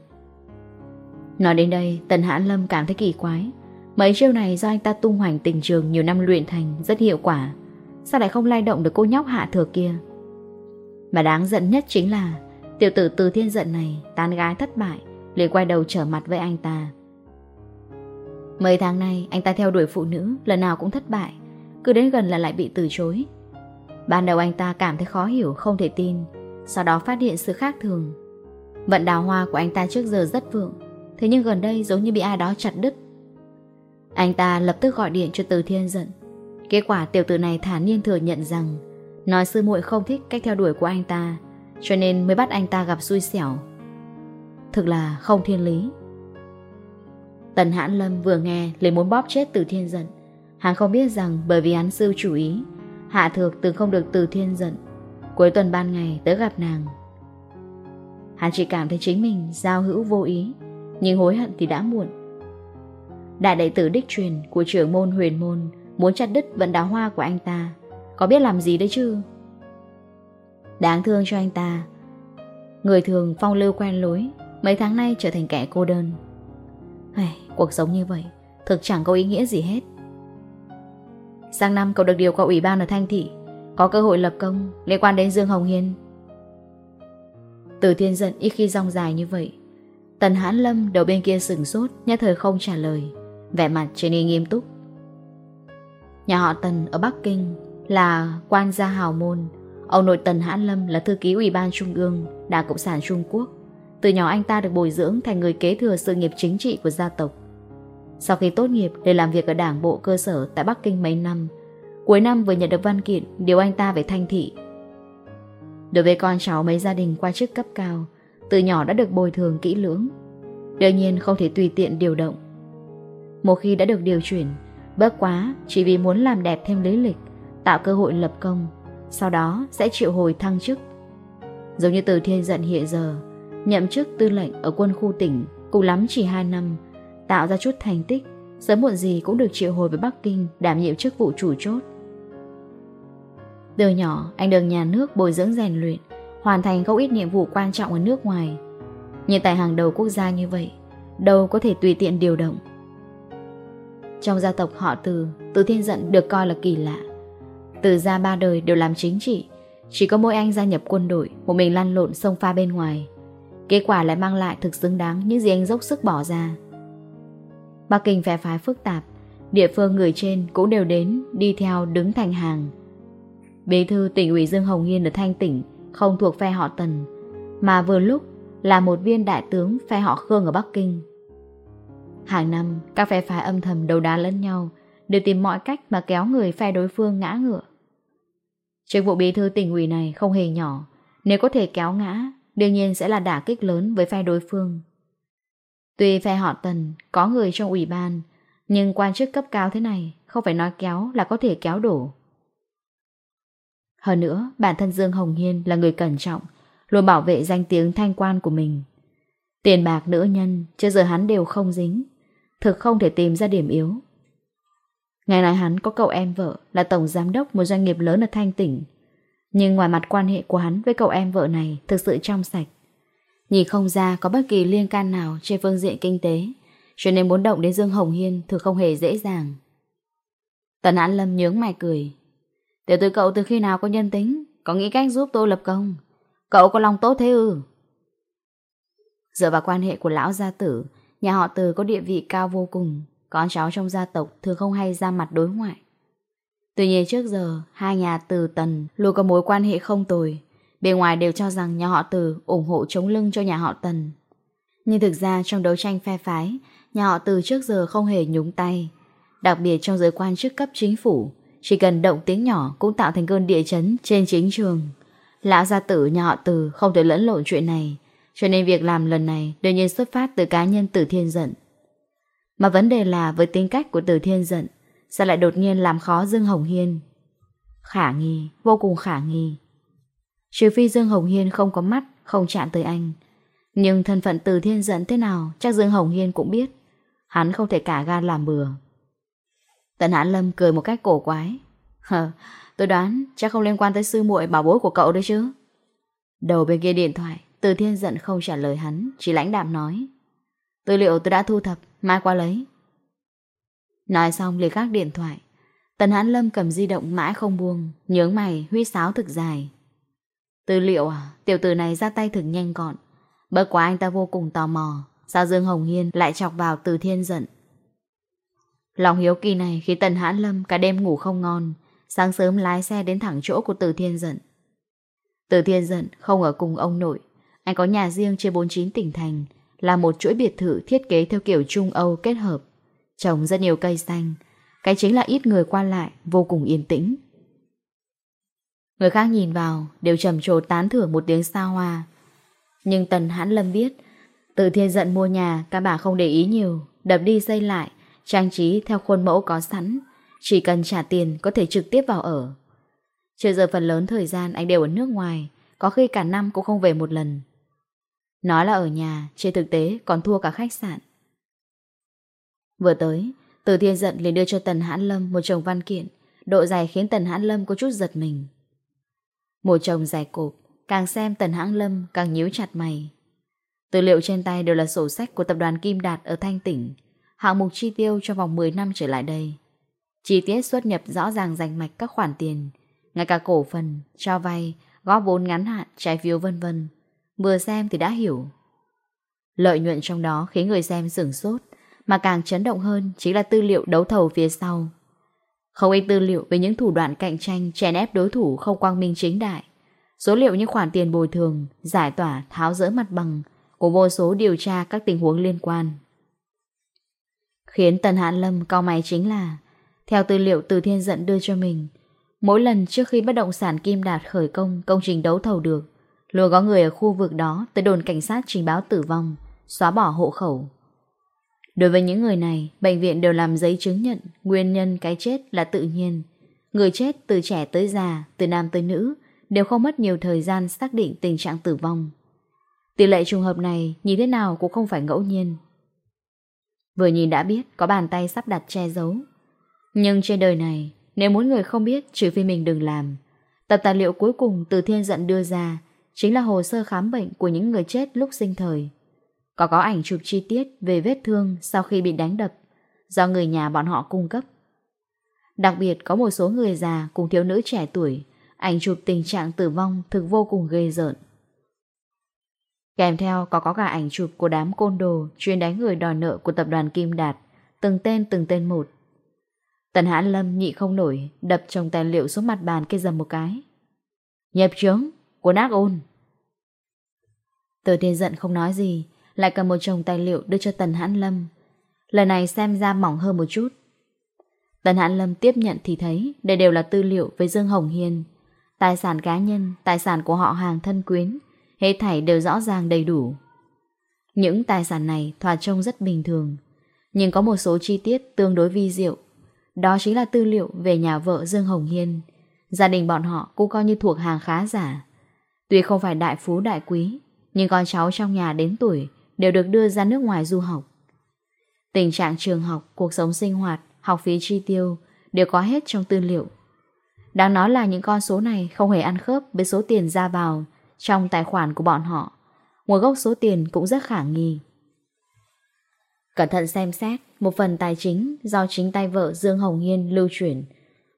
Nói đến đây, Tần Hãn Lâm cảm thấy kỳ quái. Mấy chiêu này do anh ta tung hoành tình trường Nhiều năm luyện thành rất hiệu quả. Sao lại không lay động được cô nhóc hạ thừa kia? Mà đáng giận nhất chính là, Tiểu tử từ thiên giận này Tán gái thất bại, liền quay đầu trở mặt với anh ta. Mấy tháng nay, anh ta theo đuổi phụ nữ, Lần nào cũng thất bại. Cứ đến gần là lại bị từ chối. Ban đầu anh ta cảm thấy khó hiểu, Không thể tin. Sau đó phát hiện sự khác thường. Vận đào hoa của anh ta trước giờ rất vượng, Thế nhưng gần đây giống như bị ai đó chặt đứt. Anh ta lập tức gọi điện cho Từ Thiên giận Kết quả tiểu tử này thản nhiên thừa nhận rằng Nói sư muội không thích cách theo đuổi của anh ta, Cho nên mới bắt anh ta gặp xui xẻo. Thực là không thiên lý. Tần Hãn Lâm vừa nghe liền muốn bóp chết Từ Thiên Dận. Hắn không biết rằng bởi vì hắn sư chủ ý Hạ thược từng không được từ thiên giận. Cuối tuần ban ngày tới gặp nàng. Hắn chỉ cảm thấy chính mình giao hữu vô ý Nhưng hối hận thì đã muộn. Đại đệ tử đích truyền của trưởng môn huyền môn Muốn chặt đứt vận đào hoa của anh ta Có biết làm gì đấy chứ? Đáng thương cho anh ta. Người thường phong lưu quen lối Mấy tháng nay trở thành kẻ cô đơn. Hey, Cuộc sống như vậy Thực chẳng có ý nghĩa gì hết. Sang năm cậu được điều qua ủy ban ở Thanh Thị, Có cơ hội lập công liên quan đến Dương Hồng Hiên. Từ thiên giận ít khi rong dài như vậy, Tần Hãn Lâm đầu bên kia sửng sốt, Nhất thời không trả lời, Vẻ mặt trở nên nghiêm túc. Nhà họ Tần ở Bắc Kinh Là quan gia hào môn, Ông nội Tần Hãn Lâm là thư ký Ủy ban Trung ương, Đảng Cộng sản Trung Quốc. Từ nhỏ anh ta được bồi dưỡng thành người kế thừa sự nghiệp chính trị của gia tộc. Sau khi tốt nghiệp để làm việc ở đảng bộ cơ sở tại Bắc Kinh mấy năm, cuối năm vừa nhận được văn kiện điều anh ta về thanh thị. Đối với con cháu mấy gia đình qua chức cấp cao, từ nhỏ đã được bồi thường kỹ lưỡng. Đương nhiên không thể tùy tiện điều động. Một khi đã được điều chuyển, bớt quá chỉ vì muốn làm đẹp thêm lý lịch, tạo cơ hội lập công, sau đó sẽ triệu hồi thăng chức. Giống như từ thiên giận hiện giờ, nhậm chức tư lệnh ở quân khu tỉnh, cũng lắm chỉ 2 năm, tạo ra chút thành tích, sớm muộn gì cũng được triệu hồi về Bắc Kinh đảm nhiệm chức vụ chủ chốt. Từ nhỏ, anh được nhà nước bồi dưỡng rèn luyện, hoàn thành không ít nhiệm vụ quan trọng ở nước ngoài. như tại hàng đầu quốc gia như vậy, đâu có thể tùy tiện điều động. Trong gia tộc họ Từ, Từ Thiên Dận được coi là kỳ lạ. Từ gia ba đời đều làm chính trị, chỉ có mỗi anh gia nhập quân đội, một mình lăn lộn sông pha bên ngoài. Kết quả lại mang lại thực xứng đáng những gì anh dốc sức bỏ ra. Bắc Kinh phe phái phức tạp, địa phương người trên cũng đều đến đi theo đứng thành hàng. Bí thư tỉnh ủy Dương Hồng Hiên ở Thanh tỉnh không thuộc phe họ Tần, mà vừa lúc là một viên đại tướng phe họ Khương ở Bắc Kinh. Hàng năm, các phe phái âm thầm đấu đá lẫn nhau, đều tìm mọi cách mà kéo người phe đối phương ngã ngựa. Chức vụ bí thư tỉnh ủy này không hề nhỏ, nếu có thể kéo ngã, đương nhiên sẽ là đả kích lớn với phe đối phương. Tuy phe họ tần có người trong ủy ban, nhưng quan chức cấp cao thế này không phải nói kéo là có thể kéo đổ. Hơn nữa, bản thân Dương Hồng Hiên là người cẩn trọng, luôn bảo vệ danh tiếng thanh quan của mình. Tiền bạc nữ nhân, chưa giờ hắn đều không dính, thực không thể tìm ra điểm yếu. Ngày nay hắn có cậu em vợ là tổng giám đốc một doanh nghiệp lớn ở Thanh Tỉnh, nhưng ngoài mặt quan hệ của hắn với cậu em vợ này thực sự trong sạch. Nhìn không ra có bất kỳ liên can nào trên phương diện kinh tế, cho nên muốn động đến Dương Hồng Hiên thực không hề dễ dàng. Tần An Lâm nhướng mày cười. Tiểu tử cậu từ khi nào có nhân tính, có nghĩ cách giúp tôi lập công. Cậu có lòng tốt thế ư? Dựa vào quan hệ của lão gia tử, nhà họ từ có địa vị cao vô cùng, con cháu trong gia tộc thường không hay ra mặt đối ngoại. Tuy nhiên trước giờ, hai nhà từ tần luôn có mối quan hệ không tồi, Bên ngoài đều cho rằng nhà họ Từ ủng hộ chống lưng cho nhà họ Tần. Nhưng thực ra trong đấu tranh phe phái, nhà họ Từ trước giờ không hề nhúng tay. Đặc biệt trong giới quan chức cấp chính phủ, chỉ cần động tiếng nhỏ cũng tạo thành cơn địa chấn trên chính trường. Lão gia tử nhà họ Từ không thể lẫn lộn chuyện này, cho nên việc làm lần này đương nhiên xuất phát từ cá nhân Tử Thiên Dận. Mà vấn đề là với tính cách của Tử Thiên Dận, sao lại đột nhiên làm khó Dương Hồng Hiên? Khả nghi, vô cùng khả nghi. Trừ phi Dương Hồng Hiên không có mắt Không chạm tới anh. Nhưng thân phận từ thiên dẫn thế nào Chắc Dương Hồng Hiên cũng biết. Hắn không thể cả gan làm bừa. Tần Hãn Lâm cười một cách cổ quái. Hờ, tôi đoán chắc không liên quan tới sư muội bảo bối của cậu đấy chứ? Đầu bên kia điện thoại Từ thiên giận không trả lời hắn Chỉ lãnh đạm nói. Tư liệu tôi đã thu thập, mai qua lấy. Nói xong liền gác điện thoại. Tần Hãn Lâm cầm di động mãi không buông Nhướng mày, huy sáo thực dài. Tư liệu à, tiểu tử này ra tay thực nhanh gọn. Bất quá anh ta vô cùng tò mò, sao Dương Hồng Hiên lại chọc vào từ thiên giận. Lòng hiếu kỳ này khi Tần Hãn Lâm cả đêm ngủ không ngon, sáng sớm lái xe đến thẳng chỗ của Từ Thiên Dận. Từ Thiên Dận không ở cùng ông nội, anh có nhà riêng trên 49 tỉnh thành, là một chuỗi biệt thự thiết kế theo kiểu Trung Âu kết hợp, trồng rất nhiều cây xanh, cái chính là ít người qua lại, vô cùng yên tĩnh. Người khác nhìn vào đều trầm trồ tán thưởng một tiếng xa hoa. Nhưng Tần Hãn Lâm biết, từ thiên giận mua nhà các bà không để ý nhiều, đập đi xây lại, trang trí theo khuôn mẫu có sẵn, chỉ cần trả tiền có thể trực tiếp vào ở. Trừ giờ phần lớn thời gian anh đều ở nước ngoài, có khi cả năm cũng không về một lần. Nói là ở nhà, trên thực tế còn thua cả khách sạn. Vừa tới, từ thiên giận liền đưa cho Tần Hãn Lâm một chồng văn kiện, độ dài khiến Tần Hãn Lâm có chút giật mình. Mùa chồng dài cột càng xem Tần Hãng Lâm càng nhíu chặt mày. Tư liệu trên tay đều là sổ sách của tập đoàn Kim Đạt ở Thanh Tỉnh, hạng mục chi tiêu cho vòng 10 năm trở lại đây. Chi tiết xuất nhập rõ ràng rành mạch các khoản tiền, ngay cả cổ phần, cho vay, góp vốn ngắn hạn, trái phiếu vân vân. Vừa xem thì đã hiểu. Lợi nhuận trong đó khiến người xem sửng sốt, mà càng chấn động hơn chính là tư liệu đấu thầu phía sau. Không ít tư liệu về những thủ đoạn cạnh tranh chèn ép đối thủ không quang minh chính đại. Số liệu như khoản tiền bồi thường, giải tỏa, tháo rỡ mặt bằng của vô số điều tra các tình huống liên quan. Khiến Tần hãn Lâm cao mày chính là theo tư liệu từ thiên dẫn đưa cho mình Mỗi lần trước khi bất động sản Kim Đạt khởi công công trình đấu thầu được, luôn có người ở khu vực đó tới đồn cảnh sát trình báo tử vong, xóa bỏ hộ khẩu. Đối với những người này, bệnh viện đều làm giấy chứng nhận nguyên nhân cái chết là tự nhiên. Người chết từ trẻ tới già, từ nam tới nữ, đều không mất nhiều thời gian xác định tình trạng tử vong. Tỷ lệ trùng hợp này nhìn thế nào cũng không phải ngẫu nhiên. Vừa nhìn đã biết có bàn tay sắp đặt che giấu. Nhưng trên đời này, nếu muốn người không biết trừ phi mình đừng làm. Tập tài liệu cuối cùng từ thiên dẫn đưa ra chính là hồ sơ khám bệnh của những người chết lúc sinh thời. Có có ảnh chụp chi tiết về vết thương sau khi bị đánh đập do người nhà bọn họ cung cấp. Đặc biệt có một số người già cùng thiếu nữ trẻ tuổi, ảnh chụp tình trạng tử vong thực vô cùng ghê rợn. Kèm theo có có cả ảnh chụp của đám côn đồ chuyên đánh người đòi nợ của tập đoàn Kim Đạt, từng tên từng tên một. Tần Hãn Lâm nhị không nổi, đập trong tài liệu xuống mặt bàn kia dầm một cái. Nhập trướng, của nát ôn. Từ thiên giận không nói gì, lại cầm một chồng tài liệu đưa cho Tần Hãn Lâm. Lần này xem ra mỏng hơn một chút. Tần Hãn Lâm tiếp nhận thì thấy đây đều là tư liệu với Dương Hồng Hiền. Tài sản cá nhân, tài sản của họ hàng thân quyến, hệ thảy đều rõ ràng đầy đủ. Những tài sản này thoạt trông rất bình thường, nhưng có một số chi tiết tương đối vi diệu. Đó chính là tư liệu về nhà vợ Dương Hồng Hiên. Gia đình bọn họ cũng coi như thuộc hàng khá giả. Tuy không phải đại phú đại quý, nhưng con cháu trong nhà đến tuổi đều được đưa ra nước ngoài du học. Tình trạng trường học, cuộc sống sinh hoạt, học phí chi tiêu đều có hết trong tư liệu. Đáng nói là những con số này không hề ăn khớp với số tiền ra vào trong tài khoản của bọn họ. Nguồn gốc số tiền cũng rất khả nghi. Cẩn thận xem xét, một phần tài chính do chính tay vợ Dương Hồng Hiên lưu chuyển.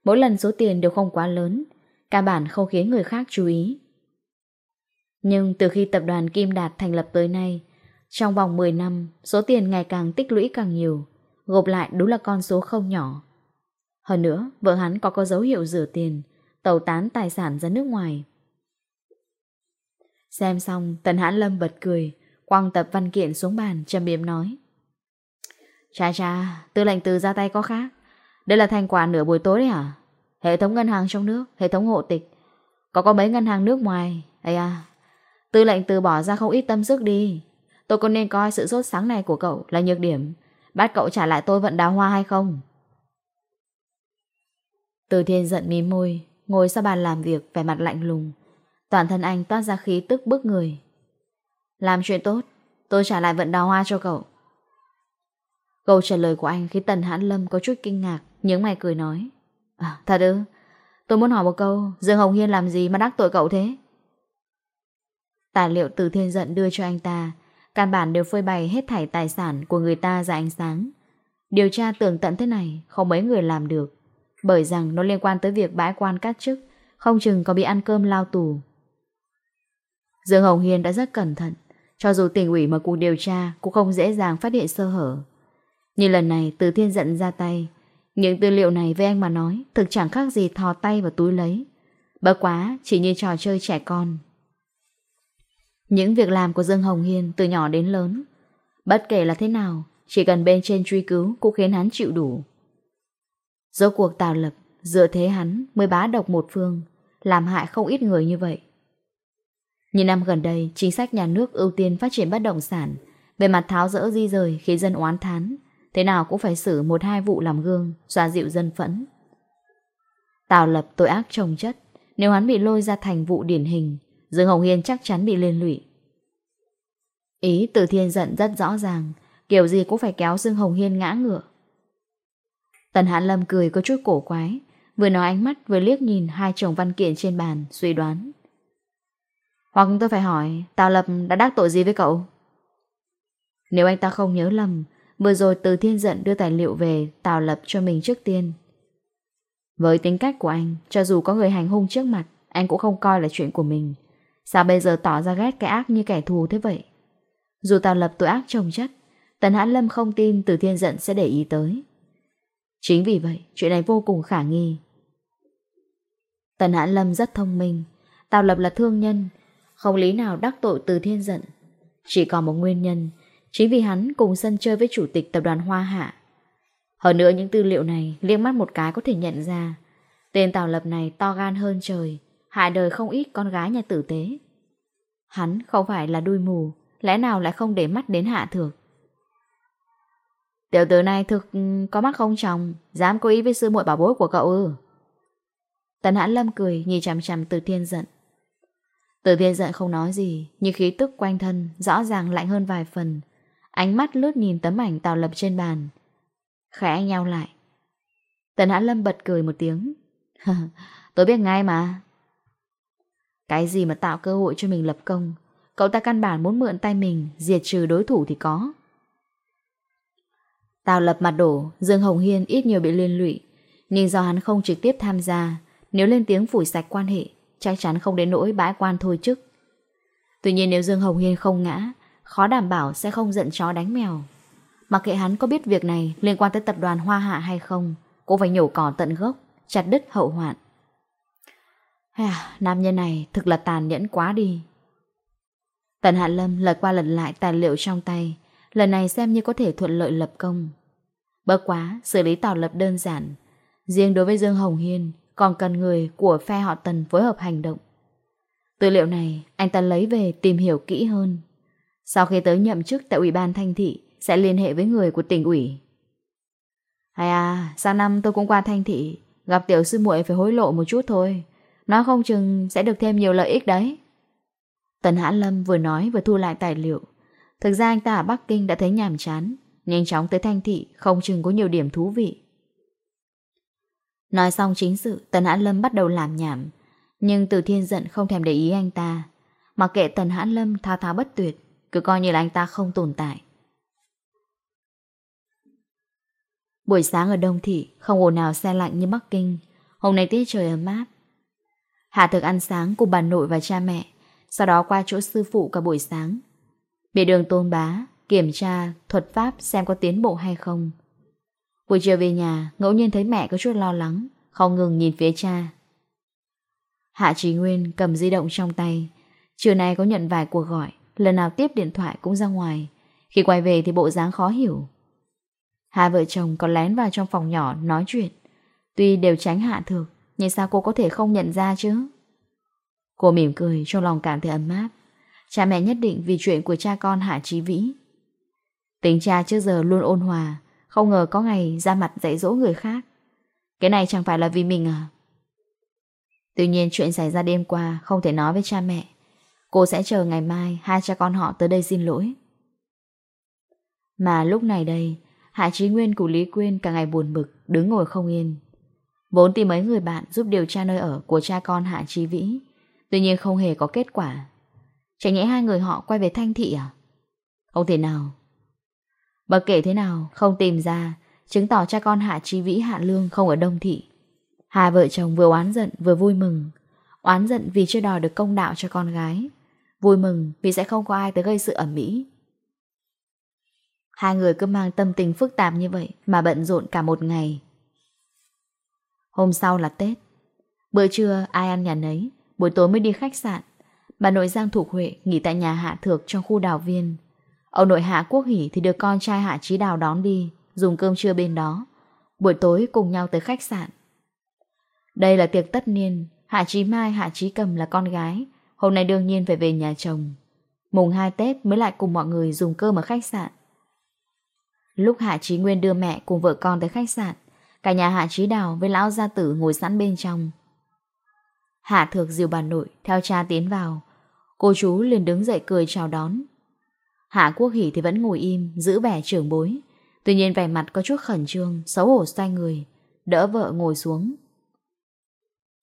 Mỗi lần số tiền đều không quá lớn, cả bản không khiến người khác chú ý. Nhưng từ khi tập đoàn Kim Đạt thành lập tới nay, trong vòng 10 năm, số tiền ngày càng tích lũy càng nhiều, gộp lại đúng là con số không nhỏ. Hơn nữa, vợ hắn có có dấu hiệu rửa tiền, tẩu tán tài sản ra nước ngoài. Xem xong, Tần Hãn Lâm bật cười, quăng tập văn kiện xuống bàn, trầm biếm nói. Chà chà, tư lệnh từ ra tay có khác. Đây là thành quả nửa buổi tối đấy hả? Hệ thống ngân hàng trong nước, hệ thống hộ tịch. Có có mấy ngân hàng nước ngoài. Ây à, tư lệnh từ bỏ ra không ít tâm sức đi. Tôi có nên coi sự rốt sáng này của cậu là nhược điểm? Bắt cậu trả lại tôi vận đào hoa hay không? Từ thiên giận mím môi Ngồi sau bàn làm việc vẻ mặt lạnh lùng. Toàn thân anh toát ra khí tức bức người. Làm chuyện tốt Tôi trả lại vận đào hoa cho cậu. Câu trả lời của anh khiến Tần Hãn Lâm có chút kinh ngạc Những mày cười nói. À, Thật ư? Tôi muốn hỏi một câu Dương Hồng Hiên làm gì mà đắc tội cậu thế? Tài liệu từ thiên giận đưa cho anh ta Càn bản đều phơi bày hết thảy tài sản của người ta ra ánh sáng. Điều tra tường tận thế này không mấy người làm được. Bởi rằng nó liên quan tới việc bãi quan các chức, không chừng có bị ăn cơm lao tù. Dương Hồng Hiên đã rất cẩn thận. Cho dù tỉnh ủy mà cuộc điều tra cũng không dễ dàng phát hiện sơ hở. Như lần này Từ Thiên giận ra tay. Những tư liệu này với anh mà nói thực chẳng khác gì thò tay vào túi lấy. Bớt quá chỉ như trò chơi trẻ con những việc làm của Dương Hồng Hiên từ nhỏ đến lớn, bất kể là thế nào, chỉ cần bên trên truy cứu cũng khiến hắn chịu đủ. Rốt cuộc tạo lập, dựa thế hắn mới bá độc một phương, làm hại không ít người như vậy. Những năm gần đây, chính sách nhà nước ưu tiên phát triển bất động sản, về mặt tháo rỡ di rời khiến dân oán thán, thế nào cũng phải xử một hai vụ làm gương, xoa dịu dân phẫn. Tào lập tội ác trồng chất, nếu hắn bị lôi ra thành vụ điển hình, Dương Hồng Hiên chắc chắn bị liên lụy. Ý từ thiên giận rất rõ ràng, kiểu gì cũng phải kéo Dương Hồng Hiên ngã ngựa. Tần Hãn Lâm cười có chút cổ quái, vừa nói ánh mắt vừa liếc nhìn hai chồng văn kiện trên bàn, suy đoán. Hoặc tôi phải hỏi, Tào Lập đã đắc tội gì với cậu? Nếu anh ta không nhớ lầm, vừa rồi từ thiên giận đưa tài liệu về Tào Lập cho mình trước tiên. Với tính cách của anh, cho dù có người hành hung trước mặt, anh cũng không coi là chuyện của mình. Sao bây giờ tỏ ra ghét cái ác như kẻ thù thế vậy? Dù tạo lập tội ác trồng chất, Tần Hãn Lâm không tin Từ Thiên Dận sẽ để ý tới. Chính vì vậy, chuyện này vô cùng khả nghi. Tần Hãn Lâm rất thông minh, Tào Lập là thương nhân, không lý nào đắc tội Từ Thiên Dận. Chỉ có một nguyên nhân, chính vì hắn cùng sân chơi với chủ tịch tập đoàn Hoa Hạ. Hơn nữa những tư liệu này liếc mắt một cái có thể nhận ra, tên Tào Lập này to gan hơn trời, hại đời không ít con gái nhà tử tế. Hắn không phải là đuôi mù, lẽ nào lại không để mắt đến hạ thược. Tiểu tử này thực ừ, có mắt không chồng, dám cố ý với sư muội bảo bối của cậu ư. Tần hãn lâm cười, nhìn chằm chằm từ thiên giận. Từ thiên giận không nói gì, nhưng khí tức quanh thân rõ ràng lạnh hơn vài phần. Ánh mắt lướt nhìn tấm ảnh tạo lập trên bàn. Khẽ nhau lại. Tần hãn lâm bật cười một tiếng. Tôi biết ngay mà, cái gì mà tạo cơ hội cho mình lập công? Cậu ta căn bản muốn mượn tay mình, Diệt trừ đối thủ thì có. Tào lập mặt đổ, Dương Hồng Hiên ít nhiều bị liên lụy. Nhưng do hắn không trực tiếp tham gia, Nếu lên tiếng phủi sạch quan hệ, Chắc chắn không đến nỗi bãi quan thôi chức Tuy nhiên nếu Dương Hồng Hiên không ngã, Khó đảm bảo sẽ không giận chó đánh mèo. Mặc kệ hắn có biết việc này Liên quan tới tập đoàn Hoa Hạ hay không, Cũng phải nhổ cỏ tận gốc, Chặt đứt hậu hoạn. À, nam nhân này thực là tàn nhẫn quá đi. Tần Hạ Lâm lật qua lật lại tài liệu trong tay, lần này xem như có thể thuận lợi lập công. bớt quá, xử lý tạo lập đơn giản. Riêng đối với Dương Hồng Hiên, còn cần người của phe họ Tần phối hợp hành động. Tư liệu này, anh ta lấy về tìm hiểu kỹ hơn. Sau khi tới nhậm chức tại Ủy ban Thanh Thị, sẽ liên hệ với người của tỉnh ủy. Hay à, sang năm tôi cũng qua Thanh Thị, gặp tiểu sư muội phải hối lộ một chút thôi. Nó không chừng sẽ được thêm nhiều lợi ích đấy. Tần Hãn Lâm vừa nói vừa thu lại tài liệu. Thực ra anh ta ở Bắc Kinh đã thấy nhàm chán. Nhanh chóng tới Thanh Thị không chừng có nhiều điểm thú vị. Nói xong chính sự, Tần Hãn Lâm bắt đầu làm nhảm. Nhưng Từ Thiên giận không thèm để ý anh ta. Mặc kệ Tần Hãn Lâm thao thao bất tuyệt, cứ coi như là anh ta không tồn tại. Buổi sáng ở Đông Thị không ồn nào xe lạnh như Bắc Kinh. Hôm nay tiết trời ấm áp, Hạ thực ăn sáng cùng bà nội và cha mẹ, sau đó qua chỗ sư phụ cả buổi sáng. Bị đường tôn bá, kiểm tra, thuật pháp xem có tiến bộ hay không. Buổi chiều về nhà, ngẫu nhiên thấy mẹ có chút lo lắng, không ngừng nhìn phía cha. Hạ Trí Nguyên cầm di động trong tay. Chiều nay có nhận vài cuộc gọi, lần nào tiếp điện thoại cũng ra ngoài. Khi quay về thì bộ dáng khó hiểu. Hai vợ chồng còn lén vào trong phòng nhỏ nói chuyện. Tuy đều tránh Hạ Thược, nhưng sao cô có thể không nhận ra chứ? Cô mỉm cười trong lòng cảm thấy ấm áp. Cha mẹ nhất định vì chuyện của cha con Hạ Trí Vĩ. Tính cha trước giờ luôn ôn hòa, Không ngờ có ngày ra mặt dạy dỗ người khác. Cái này chẳng phải là vì mình à? Tuy nhiên chuyện xảy ra đêm qua Không thể nói với cha mẹ. Cô sẽ chờ ngày mai Hai cha con họ tới đây xin lỗi. Mà lúc này đây, Hạ Trí Nguyên của Lý Quyên cả ngày buồn bực, Đứng ngồi không yên. Vốn tìm mấy người bạn giúp điều tra nơi ở của cha con Hạ Trí Vĩ, tuy nhiên không hề có kết quả. Chả nhẽ hai người họ quay về Thanh Thị à? Không thể nào. Bất kể thế nào, không tìm ra, chứng tỏ cha con Hạ Trí Vĩ Hạ Lương không ở Đông Thị. Hai vợ chồng vừa oán giận vừa vui mừng. Oán giận vì chưa đòi được công đạo cho con gái. Vui mừng vì sẽ không có ai tới gây sự ẩm mỹ. Hai người cứ mang tâm tình phức tạp như vậy mà bận rộn cả một ngày. Hôm sau là Tết. Bữa trưa ai ăn nhà nấy, buổi tối mới đi khách sạn. Bà nội Giang Thục Huệ nghỉ tại nhà Hạ Thược trong khu đào viên. Ông nội Hạ Quốc Hỷ thì được con trai Hạ Trí Đào đón đi, dùng cơm trưa bên đó. Buổi tối cùng nhau tới khách sạn. Đây là tiệc tất niên, Hạ Trí Mai, Hạ Trí Cầm là con gái, hôm nay đương nhiên phải về nhà chồng. Mùng 2 Tết mới lại cùng mọi người dùng cơm ở khách sạn. Lúc Hạ Trí Nguyên đưa mẹ cùng vợ con tới khách sạn, Cả nhà Hạ Trí Đào với lão gia tử ngồi sẵn bên trong. Hạ thược dìu bà nội, theo cha tiến vào. Cô chú liền đứng dậy cười chào đón. Hạ Quốc Hỷ thì vẫn ngồi im, giữ vẻ trưởng bối. Tuy nhiên vẻ mặt có chút khẩn trương, xấu hổ xoay người, đỡ vợ ngồi xuống.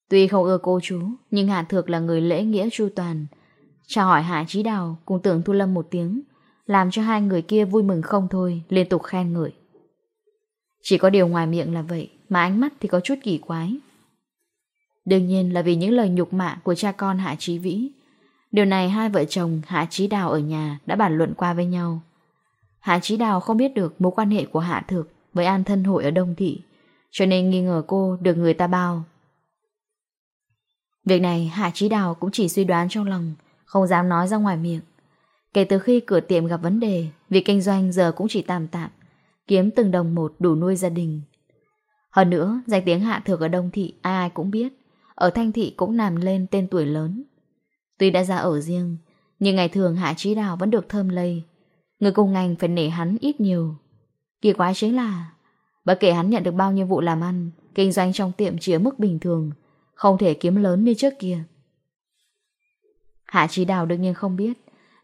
Tuy không ưa cô chú, nhưng Hạ Thược là người lễ nghĩa chu toàn. Chào hỏi Hạ Trí Đào cùng tưởng Thu Lâm một tiếng, làm cho hai người kia vui mừng không thôi, liên tục khen ngợi. Chỉ có điều ngoài miệng là vậy, mà ánh mắt thì có chút kỳ quái. Đương nhiên là vì những lời nhục mạ của cha con Hạ Chí Vĩ. Điều này hai vợ chồng Hạ Chí Đào ở nhà đã bàn luận qua với nhau. Hạ Chí Đào không biết được mối quan hệ của Hạ Thực với An Thân Hội ở Đông Thị, cho nên nghi ngờ cô được người ta bao. Việc này Hạ Chí Đào cũng chỉ suy đoán trong lòng, không dám nói ra ngoài miệng. Kể từ khi cửa tiệm gặp vấn đề, việc kinh doanh giờ cũng chỉ tạm tạm, kiếm từng đồng một đủ nuôi gia đình. Hơn nữa, danh tiếng hạ thược ở Đông Thị ai ai cũng biết, ở Thanh Thị cũng nằm lên tên tuổi lớn. Tuy đã ra ở riêng, nhưng ngày thường hạ trí đào vẫn được thơm lây. Người cùng ngành phải nể hắn ít nhiều. Kỳ quái chính là, bất kể hắn nhận được bao nhiêu vụ làm ăn, kinh doanh trong tiệm chỉ ở mức bình thường, không thể kiếm lớn như trước kia. Hạ trí đào đương nhiên không biết,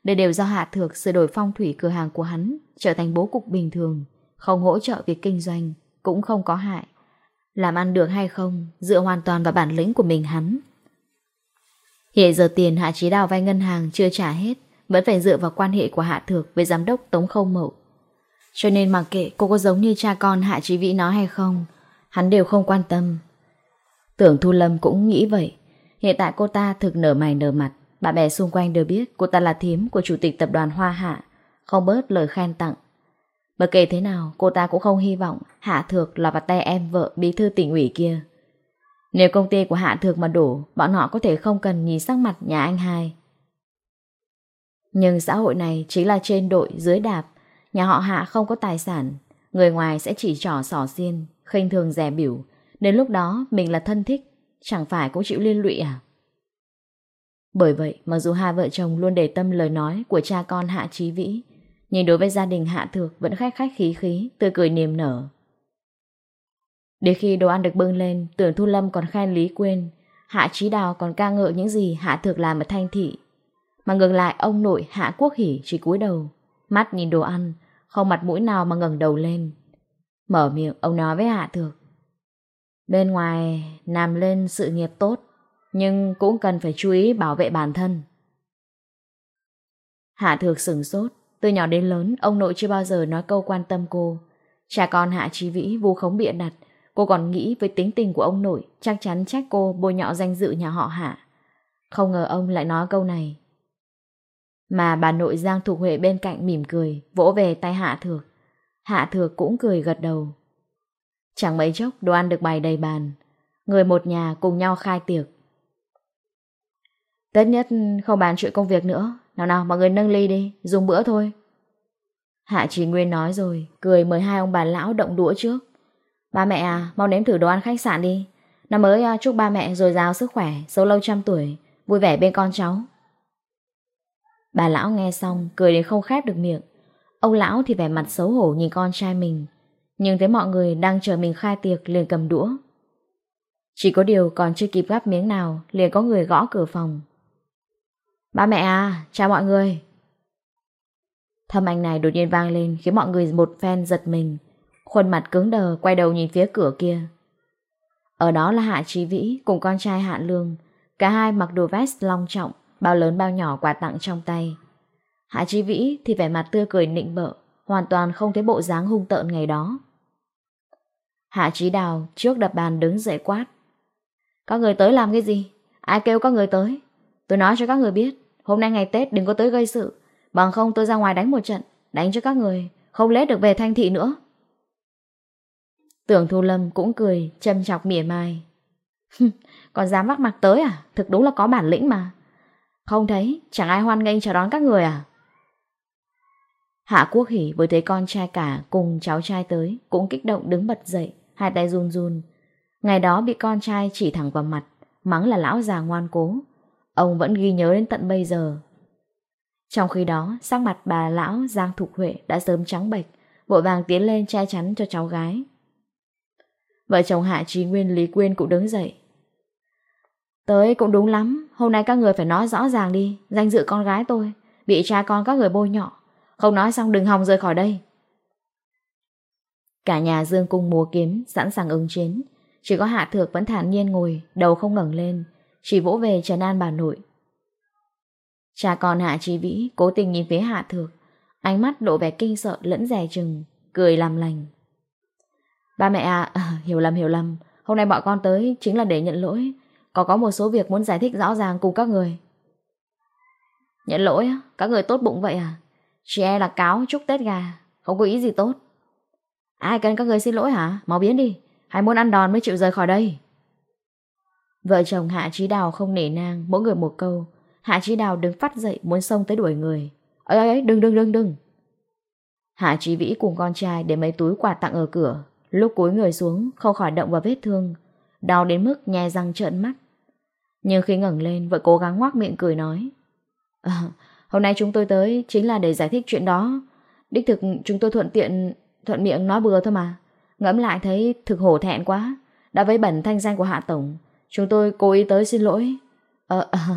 đây đều do hạ thược sửa đổi phong thủy cửa hàng của hắn trở thành bố cục bình thường, không hỗ trợ việc kinh doanh, cũng không có hại. Làm ăn được hay không, dựa hoàn toàn vào bản lĩnh của mình hắn. Hiện giờ tiền Hạ Chí Đào vay ngân hàng chưa trả hết, vẫn phải dựa vào quan hệ của Hạ Thược với giám đốc Tống Không Mậu. Cho nên mặc kệ cô có giống như cha con Hạ Chí Vĩ nói hay không, hắn đều không quan tâm. Tưởng Thu Lâm cũng nghĩ vậy. Hiện tại cô ta thực nở mày nở mặt, bạn bè xung quanh đều biết cô ta là thím của chủ tịch tập đoàn Hoa Hạ, không bớt lời khen tặng, Bất kể thế nào, cô ta cũng không hy vọng Hạ Thược là vào tay em vợ bí thư tỉnh ủy kia. Nếu công ty của Hạ Thược mà đủ, bọn họ có thể không cần nhìn sắc mặt nhà anh hai. Nhưng xã hội này chính là trên đội dưới đạp, nhà họ Hạ không có tài sản, người ngoài sẽ chỉ trỏ sỏ xiên, khinh thường rẻ biểu, đến lúc đó mình là thân thích, chẳng phải cũng chịu liên lụy à? Bởi vậy, mặc dù hai vợ chồng luôn để tâm lời nói của cha con Hạ Chí Vĩ, nhìn đối với gia đình Hạ Thược vẫn khách khách khí khí, tươi cười niềm nở. Đến khi đồ ăn được bưng lên, tưởng Thu Lâm còn khen Lý Quyên, Hạ Trí Đào còn ca ngợi những gì Hạ Thược làm ở Thanh Thị. Mà ngược lại ông nội Hạ Quốc Hỷ chỉ cúi đầu, mắt nhìn đồ ăn, không mặt mũi nào mà ngẩng đầu lên. Mở miệng ông nói với Hạ Thược. Bên ngoài làm lên sự nghiệp tốt, nhưng cũng cần phải chú ý bảo vệ bản thân. Hạ Thược sửng sốt, từ nhỏ đến lớn, ông nội chưa bao giờ nói câu quan tâm cô. Cha con Hạ trí Vĩ vu khống bịa đặt, cô còn nghĩ với tính tình của ông nội chắc chắn trách cô bôi nhọ danh dự nhà họ Hạ. Không ngờ ông lại nói câu này. Mà bà nội Giang Thục Huệ bên cạnh mỉm cười, vỗ về tay Hạ Thược. Hạ Thược cũng cười gật đầu. Chẳng mấy chốc đồ ăn được bày đầy bàn. Người một nhà cùng nhau khai tiệc. Tết nhất không bàn chuyện công việc nữa, nào nào, mọi người nâng ly đi, Dùng bữa thôi. Hạ Chỉ Nguyên nói rồi, Cười mời hai ông bà lão động đũa trước. Ba mẹ à mau nếm thử đồ ăn khách sạn đi. Năm mới à, chúc ba mẹ dồi dào sức khỏe, Sống lâu trăm tuổi, Vui vẻ bên con cháu. Bà lão nghe xong, cười đến không khép được miệng. Ông lão thì vẻ mặt xấu hổ nhìn con trai mình, Nhưng thấy mọi người đang chờ mình khai tiệc liền cầm đũa. Chỉ có điều còn chưa kịp gắp miếng nào, liền có người gõ cửa phòng. Ba mẹ à, chào mọi người. Thâm anh này đột nhiên vang lên khiến mọi người một phen giật mình. Khuôn mặt cứng đờ quay đầu nhìn phía cửa kia. Ở đó là Hạ Trí Vĩ cùng con trai Hạ Lương. Cả hai mặc đồ vest long trọng, bao lớn bao nhỏ quà tặng trong tay. Hạ Trí Vĩ thì vẻ mặt tươi cười nịnh bợ, hoàn toàn không thấy bộ dáng hung tợn ngày đó. Hạ Trí Đào trước đập bàn đứng dậy quát. Các người tới làm cái gì? Ai kêu các người tới? Tôi nói cho các người biết. Hôm nay ngày Tết đừng có tới gây sự. Bằng không tôi ra ngoài đánh một trận Đánh cho các người Không lết được về thanh thị nữa. Tưởng Thu Lâm cũng cười Châm chọc mỉa mai. Còn dám vác mặt tới à? Thực đúng là có bản lĩnh mà. Không thấy chẳng ai hoan nghênh chào đón các người à? Hạ Quốc Hỷ vừa thấy con trai cả cùng cháu trai tới, cũng kích động đứng bật dậy, hai tay run run. Ngày đó bị con trai chỉ thẳng vào mặt, mắng là lão già ngoan cố, Ông vẫn ghi nhớ đến tận bây giờ. Trong khi đó, sắc mặt bà lão Giang Thục Huệ đã sớm trắng bệch, vội vàng tiến lên che chắn cho cháu gái. Vợ chồng Hạ Trí Nguyên Lý Quyên cũng đứng dậy. Tới cũng đúng lắm, hôm nay các người phải nói rõ ràng đi, danh dự con gái tôi, bị cha con các người bôi nhọ. Không nói xong đừng hòng rời khỏi đây. Cả nhà dương cung múa kiếm, sẵn sàng ứng chiến. Chỉ có Hạ Thược vẫn thản nhiên ngồi, đầu không ngẩng lên, chỉ vỗ về trần an bà nội. Cha con Hạ Trí Vĩ Cố tình nhìn phía Hạ Thược. Ánh mắt lộ vẻ kinh sợ lẫn rẻ chừng Cười làm lành. Ba mẹ à, à hiểu lầm hiểu lầm. Hôm nay bọn con tới chính là để nhận lỗi. Có có một số việc muốn giải thích rõ ràng cùng các người. Nhận lỗi á? Các người tốt bụng vậy à? Chị e là cáo chúc Tết gà Không có ý gì tốt. Ai cần các người xin lỗi hả? Mau biến đi. Hay muốn ăn đòn mới chịu rời khỏi đây. Vợ chồng Hạ Trí Đào không nể nang, mỗi người một câu. Hạ Trí Đào đứng phát dậy muốn xông tới đuổi người. ơi ơi đừng đừng đừng đừng. Hạ Trí Vĩ cùng con trai để mấy túi quà tặng ở cửa. Lúc cúi người xuống, không khỏi động vào vết thương. Đau đến mức nhè răng trợn mắt. Nhưng khi ngẩng lên, vợ cố gắng ngoác miệng cười nói. Ờ, hôm nay chúng tôi tới chính là để giải thích chuyện đó. Đích thực chúng tôi thuận tiện, thuận miệng nói bừa thôi mà. Ngẫm lại thấy thực hổ thẹn quá. Đã với bẩn thanh danh của Hạ Tổng. Chúng tôi cố ý tới xin lỗi. Ờ, à,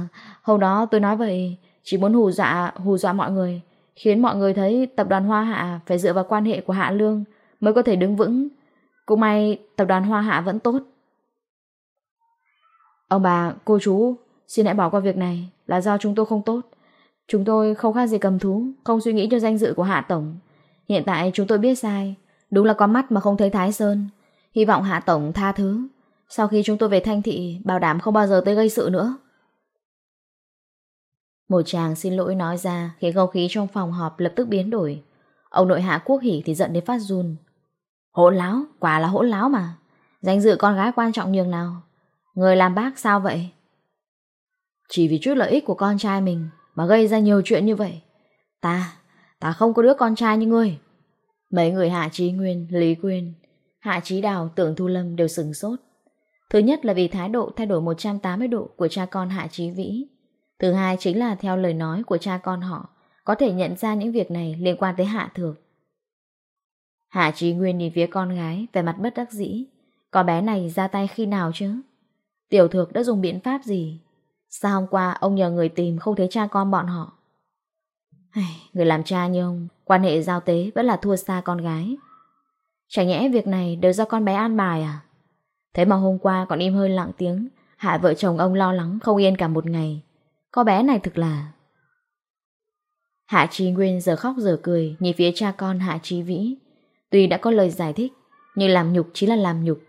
hôm đó tôi nói vậy, chỉ muốn hù dọa, hù dọa mọi người, khiến mọi người thấy tập đoàn Hoa Hạ phải dựa vào quan hệ của Hạ Lương mới có thể đứng vững. Cũng may tập đoàn Hoa Hạ vẫn tốt. Ông bà, cô chú, xin hãy bỏ qua việc này là do chúng tôi không tốt. Chúng tôi không khác gì cầm thú, không suy nghĩ cho danh dự của Hạ Tổng. Hiện tại chúng tôi biết sai, đúng là có mắt mà không thấy Thái Sơn. Hy vọng Hạ Tổng tha thứ. Sau khi chúng tôi về Thanh Thị, bảo đảm không bao giờ tới gây sự nữa. Một chàng xin lỗi nói ra khiến không khí trong phòng họp lập tức biến đổi. Ông nội hạ quốc hỉ thì giận đến phát run. Hỗn láo, quả là hỗn láo mà. Danh dự con gái quan trọng nhường nào. Người làm bác sao vậy? Chỉ vì chút lợi ích của con trai mình mà gây ra nhiều chuyện như vậy. Ta, ta không có đứa con trai như ngươi. Mấy người Hạ Trí Nguyên, Lý Quyên, Hạ Trí Đào, Tưởng Thu Lâm đều sừng sốt. Thứ nhất là vì thái độ thay đổi 180 độ của cha con Hạ Chí Vĩ. Thứ hai chính là theo lời nói của cha con họ, có thể nhận ra những việc này liên quan tới Hạ Thược. Hạ Chí Nguyên nhìn phía con gái, vẻ mặt bất đắc dĩ. Con bé này ra tay khi nào chứ? Tiểu Thược đã dùng biện pháp gì? Sao hôm qua ông nhờ người tìm không thấy cha con bọn họ? Ai, người làm cha như ông, quan hệ giao tế vẫn là thua xa con gái. Chả nhẽ việc này đều do con bé an bài à? Thế mà hôm qua còn im hơi lặng tiếng, hại vợ chồng ông lo lắng không yên cả một ngày. Có bé này thực là... Hạ Chi Nguyên giờ khóc giờ cười nhìn phía cha con Hạ Chi Vĩ. Tuy đã có lời giải thích, nhưng làm nhục chỉ là làm nhục.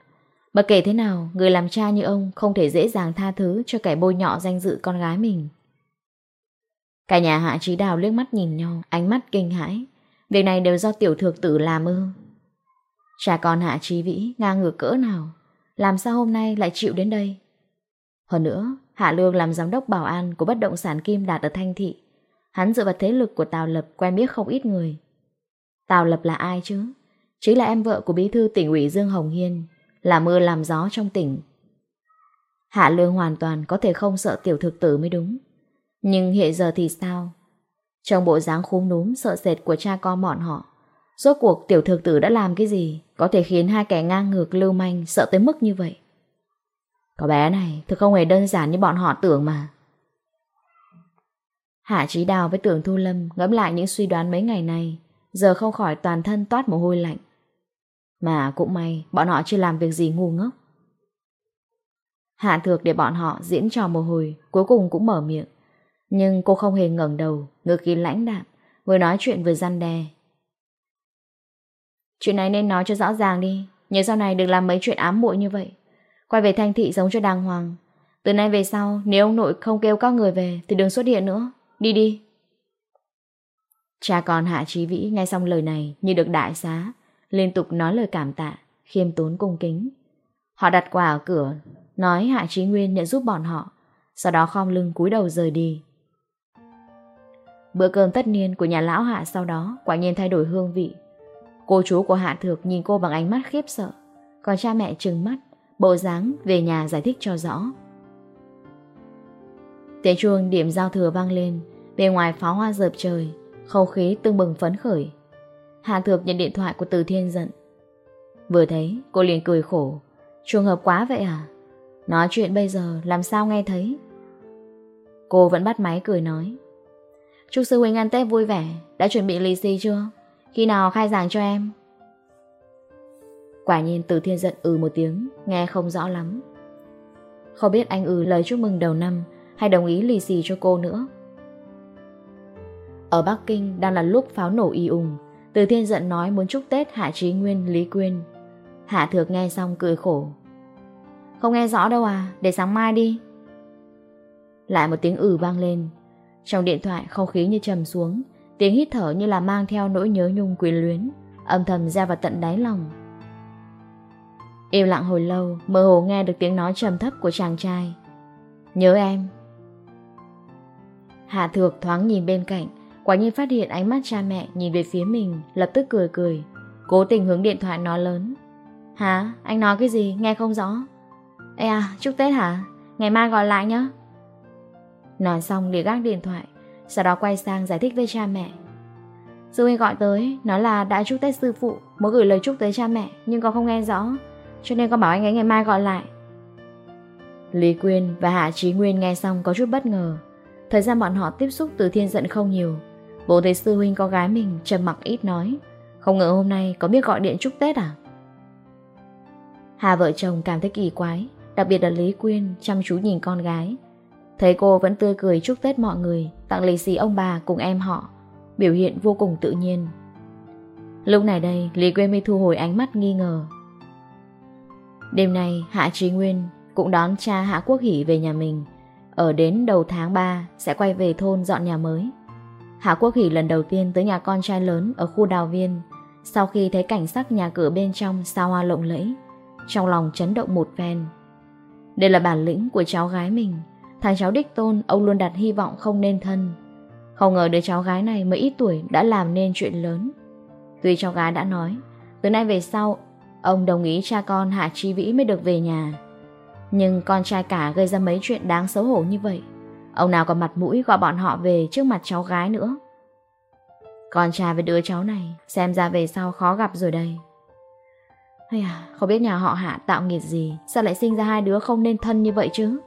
Bất kể thế nào, người làm cha như ông không thể dễ dàng tha thứ cho kẻ bôi nhọ danh dự con gái mình. Cả nhà Hạ Chi Đào liếc mắt nhìn nhau, ánh mắt kinh hãi. Việc này đều do tiểu thược tử làm ư. Cha con Hạ Chi Vĩ ngang ngược cỡ nào làm sao hôm nay lại chịu đến đây? Hơn nữa, Hạ Lương làm giám đốc bảo an của bất động sản Kim Đạt ở Thanh Thị. Hắn dựa vào thế lực của Tào Lập quen biết không ít người. Tào Lập là ai chứ? Chính là em vợ của bí thư tỉnh ủy Dương Hồng Hiên, là mưa làm gió trong tỉnh. Hạ Lương hoàn toàn có thể không sợ tiểu thực tử mới đúng. Nhưng hiện giờ thì sao? Trong bộ dáng khúm núm sợ sệt của cha con bọn họ, Rốt cuộc tiểu thực tử đã làm cái gì Có thể khiến hai kẻ ngang ngược lưu manh Sợ tới mức như vậy? Có bé này thực không hề đơn giản như bọn họ tưởng mà. Hạ trí đào với tưởng thu lâm Ngẫm lại những suy đoán mấy ngày này Giờ không khỏi toàn thân toát mồ hôi lạnh. Mà cũng may, Bọn họ chưa làm việc gì ngu ngốc. Hạ thược để bọn họ diễn trò mồ hôi, Cuối cùng cũng mở miệng. Nhưng cô không hề ngẩng đầu, Ngược khí lãnh đạm, Vừa nói chuyện vừa gian đe. Chuyện này nên nói cho rõ ràng đi Nhớ sau này đừng làm mấy chuyện ám muội như vậy. Quay về thanh thị giống cho đàng hoàng. Từ nay về sau, nếu ông nội không kêu các người về, Thì đừng xuất hiện nữa. Đi đi. Cha con Hạ Trí Vĩ nghe xong lời này Như được đại xá, Liên tục nói lời cảm tạ, Khiêm tốn cung kính. Họ đặt quà ở cửa, Nói Hạ Trí Nguyên nhận giúp bọn họ, Sau đó khom lưng cúi đầu rời đi. Bữa cơm tất niên của nhà lão Hạ sau đó quả nhiên thay đổi hương vị. Cô chú của Hạ Thược nhìn cô bằng ánh mắt khiếp sợ. Còn cha mẹ trừng mắt, bộ dáng về nhà giải thích cho rõ. Tiếng chuông điểm giao thừa vang lên, bên ngoài pháo hoa dợp trời, không khí tương bừng phấn khởi. Hạ Thược nhận điện thoại của Từ Thiên giận. Vừa thấy, cô liền cười khổ. Trùng hợp quá vậy à? Nói chuyện bây giờ làm sao nghe thấy? Cô vẫn bắt máy cười nói. Chúc sư huynh ăn Tết vui vẻ, đã chuẩn bị lì xì chưa? Khi nào khai giảng cho em? Quả nhiên từ thiên giận ừ một tiếng, nghe không rõ lắm. Không biết anh ừ lời chúc mừng đầu năm hay đồng ý lì xì cho cô nữa. Ở Bắc Kinh đang là lúc pháo nổ y ùng, từ thiên giận nói muốn chúc Tết Hạ Trí Nguyên, Lý Quyên. Hạ Thược nghe xong cười khổ. Không nghe rõ đâu à, để sáng mai đi. Lại một tiếng ừ vang lên. Trong điện thoại không khí như trầm xuống, Tiếng hít thở như là mang theo nỗi nhớ nhung quyến luyến, Âm thầm ra vào tận đáy lòng. Im lặng hồi lâu, Mơ hồ nghe được tiếng nói trầm thấp của chàng trai. Nhớ em. Hạ thược thoáng nhìn bên cạnh, Quả nhiên phát hiện ánh mắt cha mẹ Nhìn về phía mình, lập tức cười cười, Cố tình hướng điện thoại nói lớn. Hả? Anh nói cái gì? Nghe không rõ. Ê à chúc Tết hả? Ngày mai gọi lại nhé Nói xong để gác điện thoại sau đó quay sang giải thích với cha mẹ. Sư huynh gọi tới, nói là đã chúc Tết sư phụ, mới gửi lời chúc tới cha mẹ, nhưng con không nghe rõ, cho nên con bảo anh ấy ngày mai gọi lại. Lý Quyên và Hạ Trí Nguyên nghe xong có chút bất ngờ. Thời gian bọn họ tiếp xúc từ thiên giận không nhiều. Bố thấy sư huynh có gái mình trầm mặc ít nói. Không ngờ hôm nay có biết gọi điện chúc Tết à? Hà vợ chồng cảm thấy kỳ quái, đặc biệt là Lý Quyên chăm chú nhìn con gái. Thấy cô vẫn tươi cười chúc Tết mọi người, tặng lì xì ông bà cùng em họ. Biểu hiện vô cùng tự nhiên. Lúc này đây, Lý Quyên mới thu hồi ánh mắt nghi ngờ. Đêm nay, Hạ Trí Nguyên cũng đón cha Hạ Quốc Hỷ về nhà mình. Ở đến đầu tháng 3 sẽ quay về thôn dọn nhà mới. Hạ Quốc Hỷ lần đầu tiên tới nhà con trai lớn ở khu đào viên. Sau khi thấy cảnh sắc nhà cửa bên trong xa hoa lộng lẫy, trong lòng chấn động một phen. Đây là bản lĩnh của cháu gái mình. Thằng cháu đích tôn, ông luôn đặt hy vọng không nên thân. Không ngờ đứa cháu gái này mới ít tuổi đã làm nên chuyện lớn. Tuy cháu gái đã nói, Từ nay về sau, Ông đồng ý cha con Hạ Chi Vĩ mới được về nhà. Nhưng con trai cả gây ra mấy chuyện đáng xấu hổ như vậy. Ông nào còn mặt mũi gọi bọn họ về trước mặt cháu gái nữa. Con trai với đứa cháu này Xem ra về sau khó gặp rồi đây. À, không biết nhà họ Hạ tạo nghiệt gì, Sao lại sinh ra hai đứa không nên thân như vậy chứ?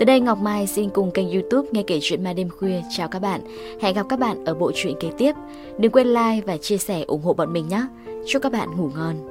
Tới đây Ngọc Mai xin cùng kênh youtube Nghe Kể Chuyện Ma Đêm Khuya chào các bạn. Hẹn gặp các bạn ở bộ truyện kế tiếp. Đừng quên like và chia sẻ ủng hộ bọn mình nhé. Chúc các bạn ngủ ngon.